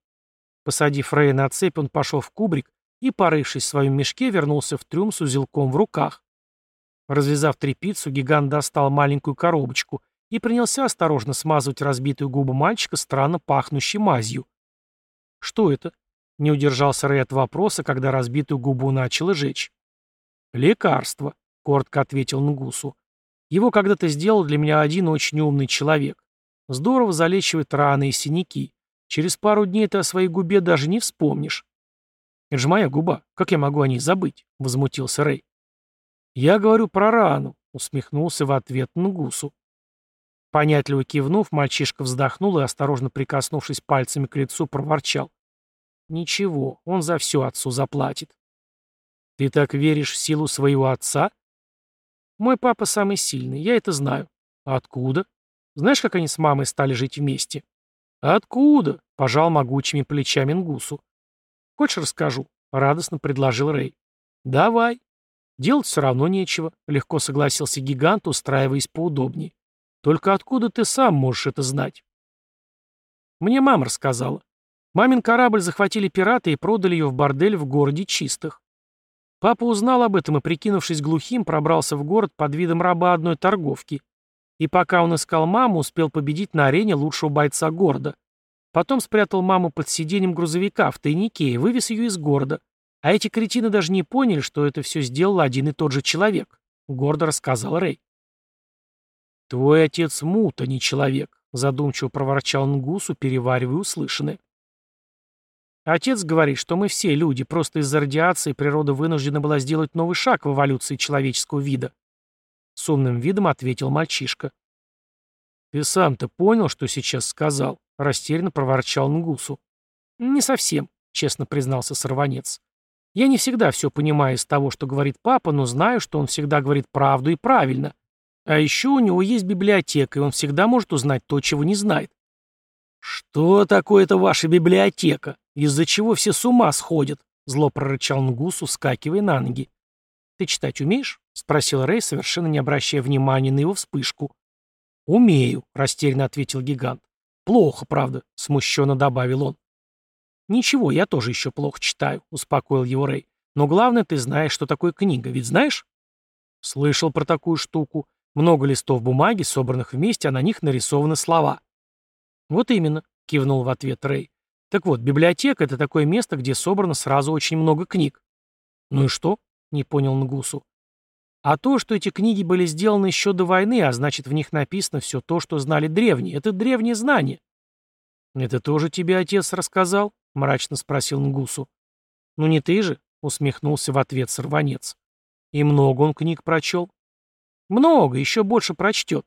Посадив Рэя на цепь, он пошел в кубрик и, порывшись в своем мешке, вернулся в трюм с узелком в руках. Развязав трепицу, гигант достал маленькую коробочку и принялся осторожно смазывать разбитую губу мальчика странно пахнущей мазью. «Что это?» — не удержался Рэй от вопроса, когда разбитую губу начало жечь. «Лекарство», — коротко ответил Нгусу. «Его когда-то сделал для меня один очень умный человек. Здорово залечивает раны и синяки. Через пару дней ты о своей губе даже не вспомнишь». «Это же моя губа. Как я могу о ней забыть?» — возмутился Рэй. «Я говорю про рану», — усмехнулся в ответ Нгусу. Понятливо кивнув, мальчишка вздохнул и, осторожно прикоснувшись пальцами к лицу, проворчал. «Ничего, он за все отцу заплатит». «Ты так веришь в силу своего отца?» «Мой папа самый сильный, я это знаю». «Откуда?» «Знаешь, как они с мамой стали жить вместе?» «Откуда?» — пожал могучими плечами Нгусу. «Хочешь, расскажу?» — радостно предложил Рэй. «Давай». «Делать все равно нечего», — легко согласился гигант, устраиваясь поудобнее. Только откуда ты сам можешь это знать? Мне мама рассказала. Мамин корабль захватили пираты и продали ее в бордель в городе Чистых. Папа узнал об этом и, прикинувшись глухим, пробрался в город под видом раба одной торговки. И пока он искал маму, успел победить на арене лучшего бойца города. Потом спрятал маму под сиденьем грузовика в тайнике и вывез ее из города. А эти кретины даже не поняли, что это все сделал один и тот же человек, — гордо рассказал Рэй. «Твой отец мут, а не человек», — задумчиво проворчал Нгусу, переваривая услышанное. Отец говорит, что мы все люди, просто из-за радиации природа вынуждена была сделать новый шаг в эволюции человеческого вида. С умным видом ответил мальчишка. «Ты сам-то понял, что сейчас сказал?» — растерянно проворчал Нгусу. «Не совсем», — честно признался сорванец. «Я не всегда все понимаю из того, что говорит папа, но знаю, что он всегда говорит правду и правильно. А еще у него есть библиотека, и он всегда может узнать то, чего не знает. «Что такое это ваша библиотека? Из-за чего все с ума сходят?» Зло прорычал Нгусу, скакивая на ноги. «Ты читать умеешь?» — спросил Рэй, совершенно не обращая внимания на его вспышку. «Умею», — растерянно ответил гигант. «Плохо, правда», — смущенно добавил он. «Ничего, я тоже еще плохо читаю», — успокоил его Рэй. «Но главное, ты знаешь, что такое книга, ведь знаешь?» «Слышал про такую штуку. Много листов бумаги, собранных вместе, а на них нарисованы слова. «Вот именно», — кивнул в ответ Рэй. «Так вот, библиотека — это такое место, где собрано сразу очень много книг». «Ну и что?» — не понял Нгусу. «А то, что эти книги были сделаны еще до войны, а значит, в них написано все то, что знали древние. Это древние знания». «Это тоже тебе отец рассказал?» — мрачно спросил Нгусу. «Ну не ты же?» — усмехнулся в ответ сорванец. «И много он книг прочел?» Много, еще больше прочтет.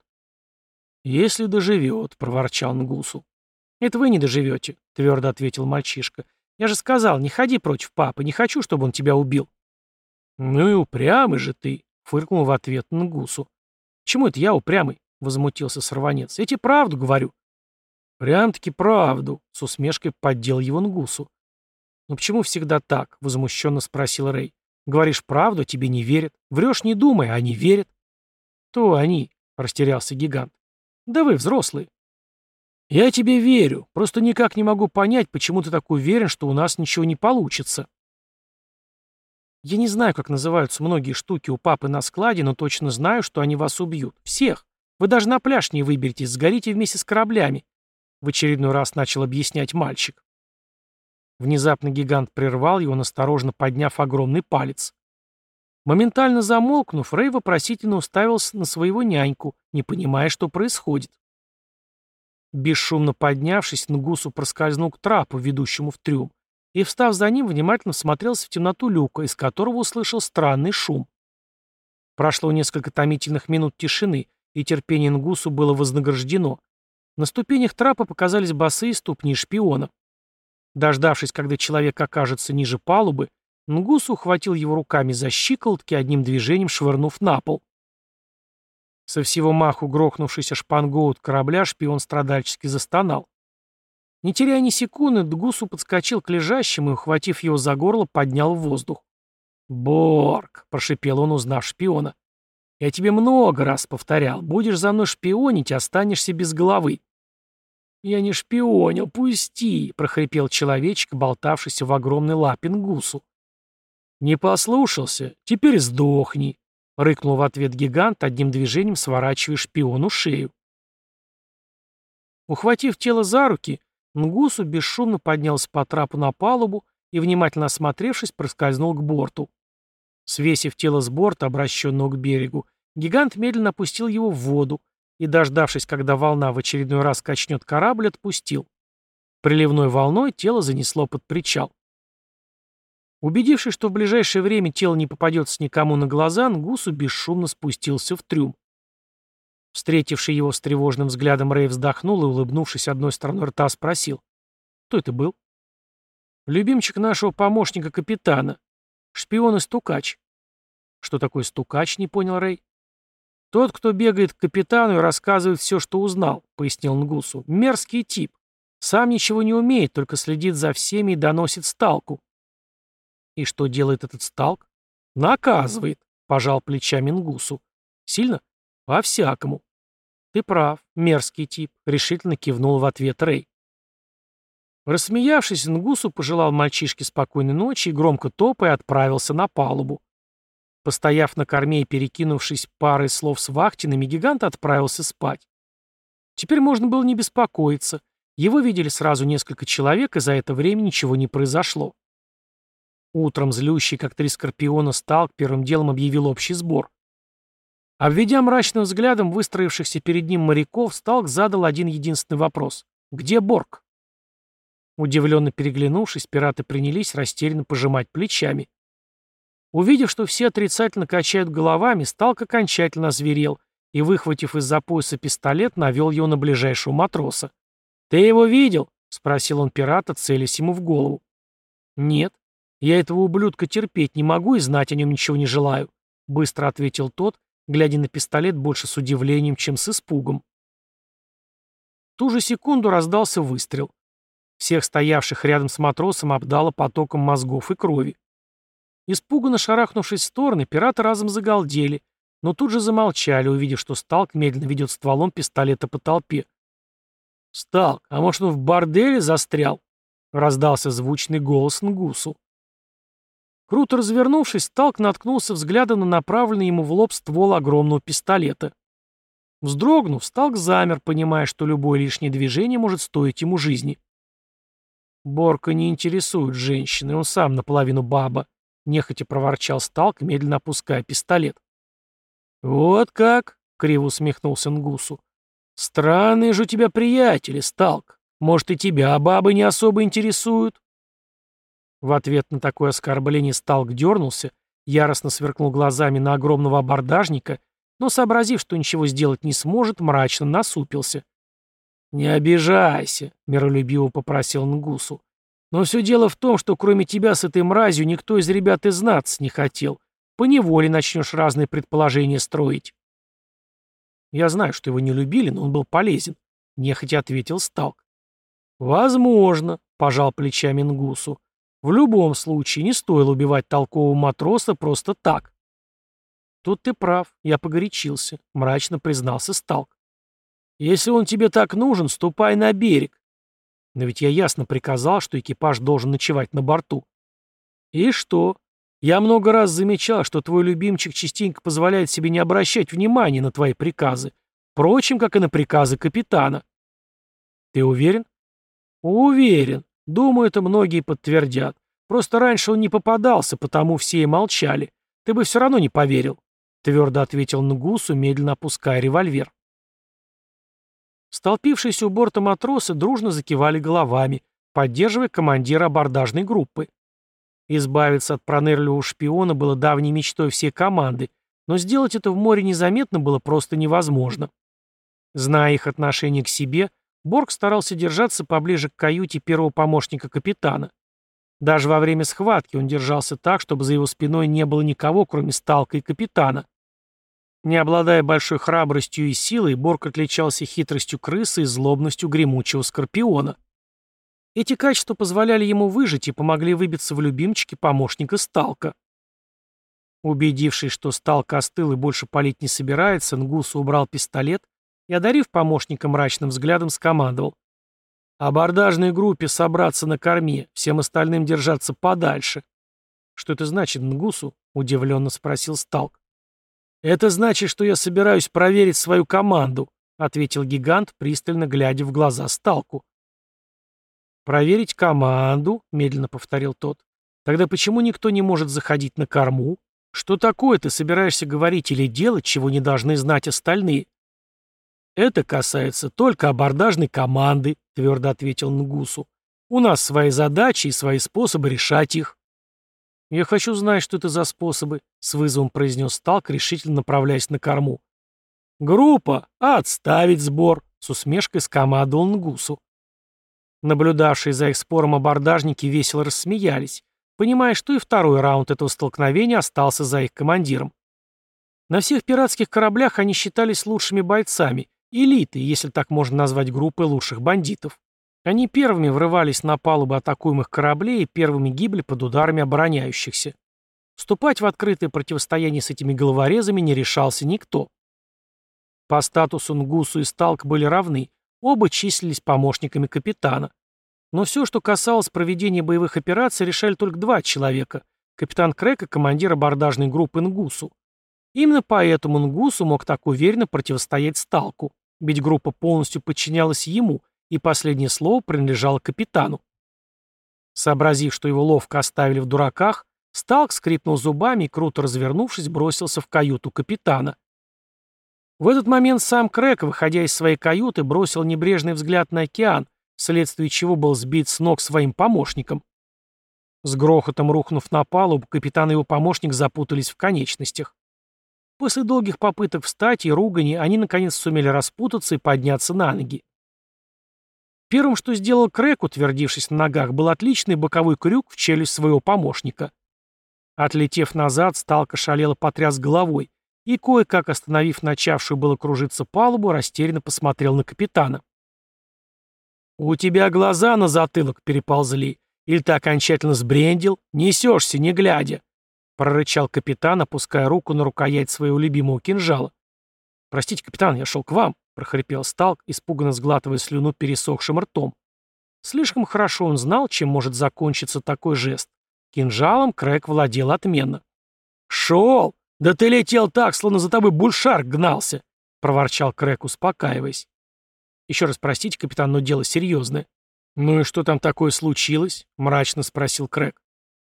Если доживет, проворчал Нгусу. Это вы не доживете, твердо ответил мальчишка. Я же сказал, не ходи против папы, не хочу, чтобы он тебя убил. Ну и упрямый же ты, фыркнул в ответ Нгусу. Чему это я упрямый? Возмутился сорванец. Я тебе правду говорю. Прям-таки правду, с усмешкой поддел его Нгусу. «Ну почему всегда так?» — возмущенно спросил Рэй. «Говоришь правду, тебе не верят. Врешь, не думай, а они верят». «Кто они?» — растерялся гигант. «Да вы взрослые». «Я тебе верю, просто никак не могу понять, почему ты так уверен, что у нас ничего не получится». «Я не знаю, как называются многие штуки у папы на складе, но точно знаю, что они вас убьют. Всех. Вы даже на пляж не выберетесь, сгорите вместе с кораблями», — в очередной раз начал объяснять мальчик. Внезапно гигант прервал его, осторожно подняв огромный палец. Моментально замолкнув, Рэй вопросительно уставился на своего няньку, не понимая, что происходит. Бесшумно поднявшись, Нгусу проскользнул к трапу, ведущему в трюм, и, встав за ним, внимательно всмотрелся в темноту люка, из которого услышал странный шум. Прошло несколько томительных минут тишины, и терпение Нгусу было вознаграждено. На ступенях трапа показались босые ступни шпиона. Дождавшись, когда человек окажется ниже палубы, Нгусу ухватил его руками за щиколотки, одним движением швырнув на пол. Со всего маху грохнувшийся шпангоут корабля шпион страдальчески застонал. Не теряя ни секунды, Дгусу подскочил к лежащему и, ухватив его за горло, поднял в воздух. «Борг!» — прошипел он, узнав шпиона. «Я тебе много раз повторял. Будешь за мной шпионить, останешься без головы». «Я не шпионил, пусти!» — прохрипел человечек, болтавшийся в огромной лапе Нгусу. «Не послушался? Теперь сдохни!» — рыкнул в ответ гигант, одним движением сворачивая шпиону шею. Ухватив тело за руки, Нгусу бесшумно поднялся по трапу на палубу и, внимательно осмотревшись, проскользнул к борту. Свесив тело с борта, обращенного к берегу, гигант медленно опустил его в воду и, дождавшись, когда волна в очередной раз качнет корабль, отпустил. Приливной волной тело занесло под причал. Убедившись, что в ближайшее время тело не попадется никому на глаза, Нгусу бесшумно спустился в трюм. Встретивший его с тревожным взглядом Рэй вздохнул и, улыбнувшись одной стороной рта, спросил. «Кто это был?» «Любимчик нашего помощника-капитана. Шпион и стукач». «Что такое стукач?» — не понял Рэй. «Тот, кто бегает к капитану и рассказывает все, что узнал», — пояснил Нгусу. «Мерзкий тип. Сам ничего не умеет, только следит за всеми и доносит сталку. И что делает этот сталк? Наказывает, пожал плечами Нгусу. Сильно? По-всякому. Ты прав, мерзкий тип, решительно кивнул в ответ Рэй. Рассмеявшись, Нгусу пожелал мальчишке спокойной ночи и, громко топая, отправился на палубу. Постояв на корме и перекинувшись парой слов с вахтинами, гигант отправился спать. Теперь можно было не беспокоиться. Его видели сразу несколько человек, и за это время ничего не произошло. Утром злющий, как три скорпиона, Сталк первым делом объявил общий сбор. Обведя мрачным взглядом выстроившихся перед ним моряков, Сталк задал один единственный вопрос. «Где Борг?» Удивленно переглянувшись, пираты принялись растерянно пожимать плечами. Увидев, что все отрицательно качают головами, Сталк окончательно озверел и, выхватив из-за пояса пистолет, навел его на ближайшего матроса. «Ты его видел?» — спросил он пирата, целясь ему в голову. «Нет», «Я этого ублюдка терпеть не могу и знать о нем ничего не желаю», — быстро ответил тот, глядя на пистолет больше с удивлением, чем с испугом. В ту же секунду раздался выстрел. Всех стоявших рядом с матросом обдало потоком мозгов и крови. Испуганно шарахнувшись в стороны, пираты разом загалдели, но тут же замолчали, увидев, что Сталк медленно ведет стволом пистолета по толпе. «Сталк, а может он в борделе застрял?» — раздался звучный голос Нгусу. Круто развернувшись, Талк наткнулся взглядом на направленный ему в лоб ствол огромного пистолета. Вздрогнув, Сталк замер, понимая, что любое лишнее движение может стоить ему жизни. Борка не интересует женщины, он сам наполовину баба, нехотя проворчал Сталк, медленно опуская пистолет. «Вот как?» — криво усмехнулся Нгусу. «Странные же у тебя приятели, Сталк. Может, и тебя бабы не особо интересуют?» В ответ на такое оскорбление Сталк дернулся, яростно сверкнул глазами на огромного абордажника, но, сообразив, что ничего сделать не сможет, мрачно насупился. «Не обижайся», — миролюбиво попросил Нгусу. «Но все дело в том, что кроме тебя с этой мразью никто из ребят и знаться не хотел. Поневоле начнешь разные предположения строить». «Я знаю, что его не любили, но он был полезен», — нехотя ответил Сталк. «Возможно», — пожал плечами Нгусу. В любом случае, не стоило убивать толкового матроса просто так. Тут ты прав, я погорячился, мрачно признался Сталк. Если он тебе так нужен, ступай на берег. Но ведь я ясно приказал, что экипаж должен ночевать на борту. И что? Я много раз замечал, что твой любимчик частенько позволяет себе не обращать внимания на твои приказы, впрочем, как и на приказы капитана. Ты уверен? Уверен. Думаю, это многие подтвердят. Просто раньше он не попадался, потому все и молчали. Ты бы все равно не поверил, твердо ответил Нгусу, медленно опуская револьвер. Столпившиеся у борта матросы дружно закивали головами, поддерживая командира абордажной группы. Избавиться от пронырливого шпиона было давней мечтой всей команды, но сделать это в море незаметно было просто невозможно. Зная их отношение к себе, Борг старался держаться поближе к каюте первого помощника капитана. Даже во время схватки он держался так, чтобы за его спиной не было никого, кроме Сталка и капитана. Не обладая большой храбростью и силой, Борг отличался хитростью крысы и злобностью гремучего скорпиона. Эти качества позволяли ему выжить и помогли выбиться в любимчики помощника Сталка. Убедившись, что Сталка остыл и больше палить не собирается, Нгусу убрал пистолет и, одарив помощника мрачным взглядом, скомандовал. «Абордажной группе собраться на корме, всем остальным держаться подальше». «Что это значит, Нгусу?» — удивленно спросил Сталк. «Это значит, что я собираюсь проверить свою команду», — ответил гигант, пристально глядя в глаза Сталку. «Проверить команду», — медленно повторил тот. «Тогда почему никто не может заходить на корму? Что такое ты собираешься говорить или делать, чего не должны знать остальные?» «Это касается только абордажной команды», — твердо ответил Нгусу. «У нас свои задачи и свои способы решать их». «Я хочу знать, что это за способы», — с вызовом произнес Сталк, решительно направляясь на корму. «Группа! Отставить сбор!» — с усмешкой скомандовал Нгусу. Наблюдавшие за их спором абордажники весело рассмеялись, понимая, что и второй раунд этого столкновения остался за их командиром. На всех пиратских кораблях они считались лучшими бойцами, элитой, если так можно назвать группы лучших бандитов. Они первыми врывались на палубы атакуемых кораблей и первыми гибли под ударами обороняющихся. Вступать в открытое противостояние с этими головорезами не решался никто. По статусу Нгусу и Сталк были равны, оба числились помощниками капитана. Но все, что касалось проведения боевых операций, решали только два человека – капитан Крэк и командир абордажной группы Нгусу. Именно поэтому Нгусу мог так уверенно противостоять Сталку, ведь группа полностью подчинялась ему, и последнее слово принадлежало капитану. Сообразив, что его ловко оставили в дураках, Сталк скрипнул зубами и, круто развернувшись, бросился в каюту капитана. В этот момент сам Крэк, выходя из своей каюты, бросил небрежный взгляд на океан, вследствие чего был сбит с ног своим помощником. С грохотом рухнув на палубу, капитан и его помощник запутались в конечностях. После долгих попыток встать и ругани, они наконец сумели распутаться и подняться на ноги. Первым, что сделал Крэк, утвердившись на ногах, был отличный боковой крюк в челюсть своего помощника. Отлетев назад, Сталка шалело потряс головой и, кое-как остановив начавшую было кружиться палубу, растерянно посмотрел на капитана. «У тебя глаза на затылок переползли, или ты окончательно сбрендил, несешься, не глядя», — прорычал капитан, опуская руку на рукоять своего любимого кинжала. «Простите, капитан, я шел к вам», прохрипел Сталк, испуганно сглатывая слюну пересохшим ртом. Слишком хорошо он знал, чем может закончиться такой жест. Кинжалом Крэг владел отменно. «Шел! Да ты летел так, словно за тобой бульшарк гнался!» — проворчал Крэг, успокаиваясь. «Еще раз простите, капитан, но дело серьезное». «Ну и что там такое случилось?» — мрачно спросил Крэг.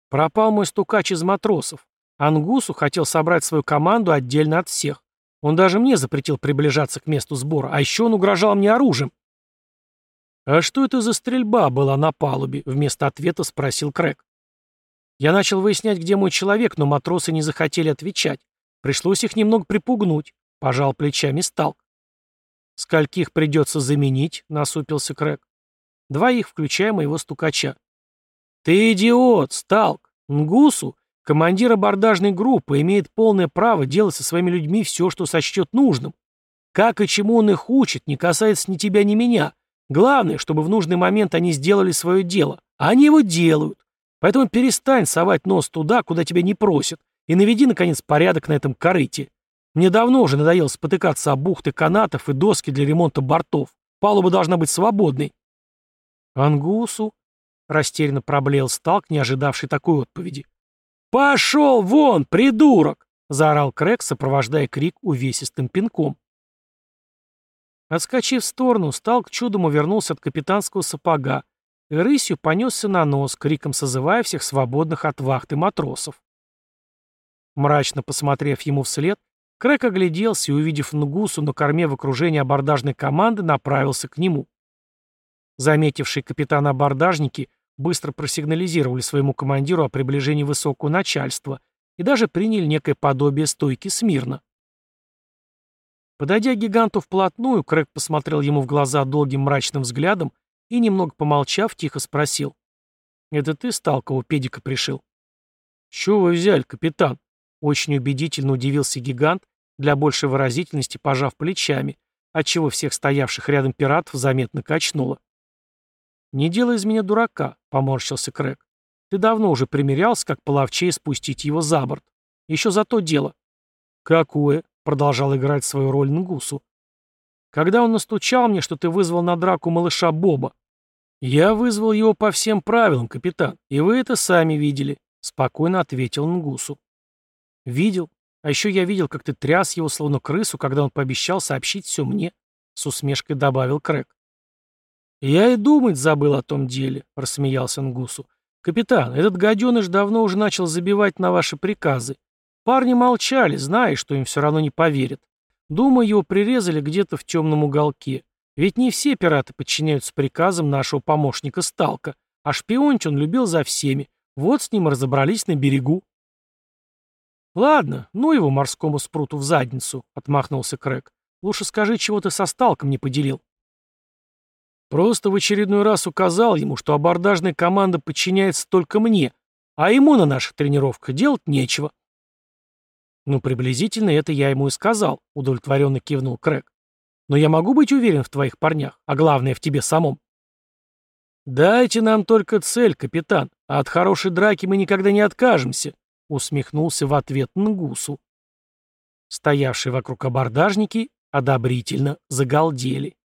«Пропал мой стукач из матросов. Ангусу хотел собрать свою команду отдельно от всех. Он даже мне запретил приближаться к месту сбора, а еще он угрожал мне оружием. «А что это за стрельба была на палубе?» — вместо ответа спросил Крэк. Я начал выяснять, где мой человек, но матросы не захотели отвечать. Пришлось их немного припугнуть, — пожал плечами Сталк. «Скольких придется заменить?» — насупился Крэк. «Двоих, включая моего стукача». «Ты идиот, Сталк! Нгусу Командир абордажной группы имеет полное право делать со своими людьми все, что сочтет нужным. Как и чему он их учит, не касается ни тебя, ни меня. Главное, чтобы в нужный момент они сделали свое дело. Они его делают. Поэтому перестань совать нос туда, куда тебя не просят, и наведи, наконец, порядок на этом корыте. Мне давно уже надоело спотыкаться об бухты канатов и доски для ремонта бортов. Палуба должна быть свободной. Ангусу? Растерянно проблеял Сталк, не ожидавший такой отповеди. «Пошел вон, придурок!» — заорал Крэг, сопровождая крик увесистым пинком. Отскочив в сторону, Сталк чудом увернулся от капитанского сапога и рысью понесся на нос, криком созывая всех свободных от вахты матросов. Мрачно посмотрев ему вслед, Крэк огляделся и, увидев Нгусу на корме в окружении абордажной команды, направился к нему. Заметившие капитана абордажники быстро просигнализировали своему командиру о приближении высокого начальства и даже приняли некое подобие стойки смирно. Подойдя к гиганту вплотную, Крэг посмотрел ему в глаза долгим мрачным взглядом и, немного помолчав, тихо спросил. «Это ты, Сталкового, педика пришил?» «Чего вы взяли, капитан?» Очень убедительно удивился гигант, для большей выразительности пожав плечами, отчего всех стоявших рядом пиратов заметно качнуло. «Не делай из меня дурака», — поморщился Крэг. «Ты давно уже примерялся, как половчей спустить его за борт. Еще за то дело». «Какое?» — продолжал играть свою роль Нгусу. «Когда он настучал мне, что ты вызвал на драку малыша Боба». «Я вызвал его по всем правилам, капитан, и вы это сами видели», — спокойно ответил Нгусу. «Видел. А еще я видел, как ты тряс его, словно крысу, когда он пообещал сообщить все мне», — с усмешкой добавил Крэг. «Я и думать забыл о том деле», — рассмеялся Нгусу. «Капитан, этот гаденыш давно уже начал забивать на ваши приказы. Парни молчали, зная, что им все равно не поверят. Думаю, его прирезали где-то в темном уголке. Ведь не все пираты подчиняются приказам нашего помощника Сталка, а шпионить он любил за всеми. Вот с ним разобрались на берегу». «Ладно, ну его морскому спруту в задницу», — отмахнулся Крэг. «Лучше скажи, чего ты со Сталком не поделил». Просто в очередной раз указал ему, что абордажная команда подчиняется только мне, а ему на наших тренировках делать нечего. Ну, приблизительно это я ему и сказал, удовлетворенно кивнул Крэг. Но я могу быть уверен в твоих парнях, а главное, в тебе самом. «Дайте нам только цель, капитан, а от хорошей драки мы никогда не откажемся», усмехнулся в ответ Нгусу. Стоявшие вокруг абордажники одобрительно загалдели.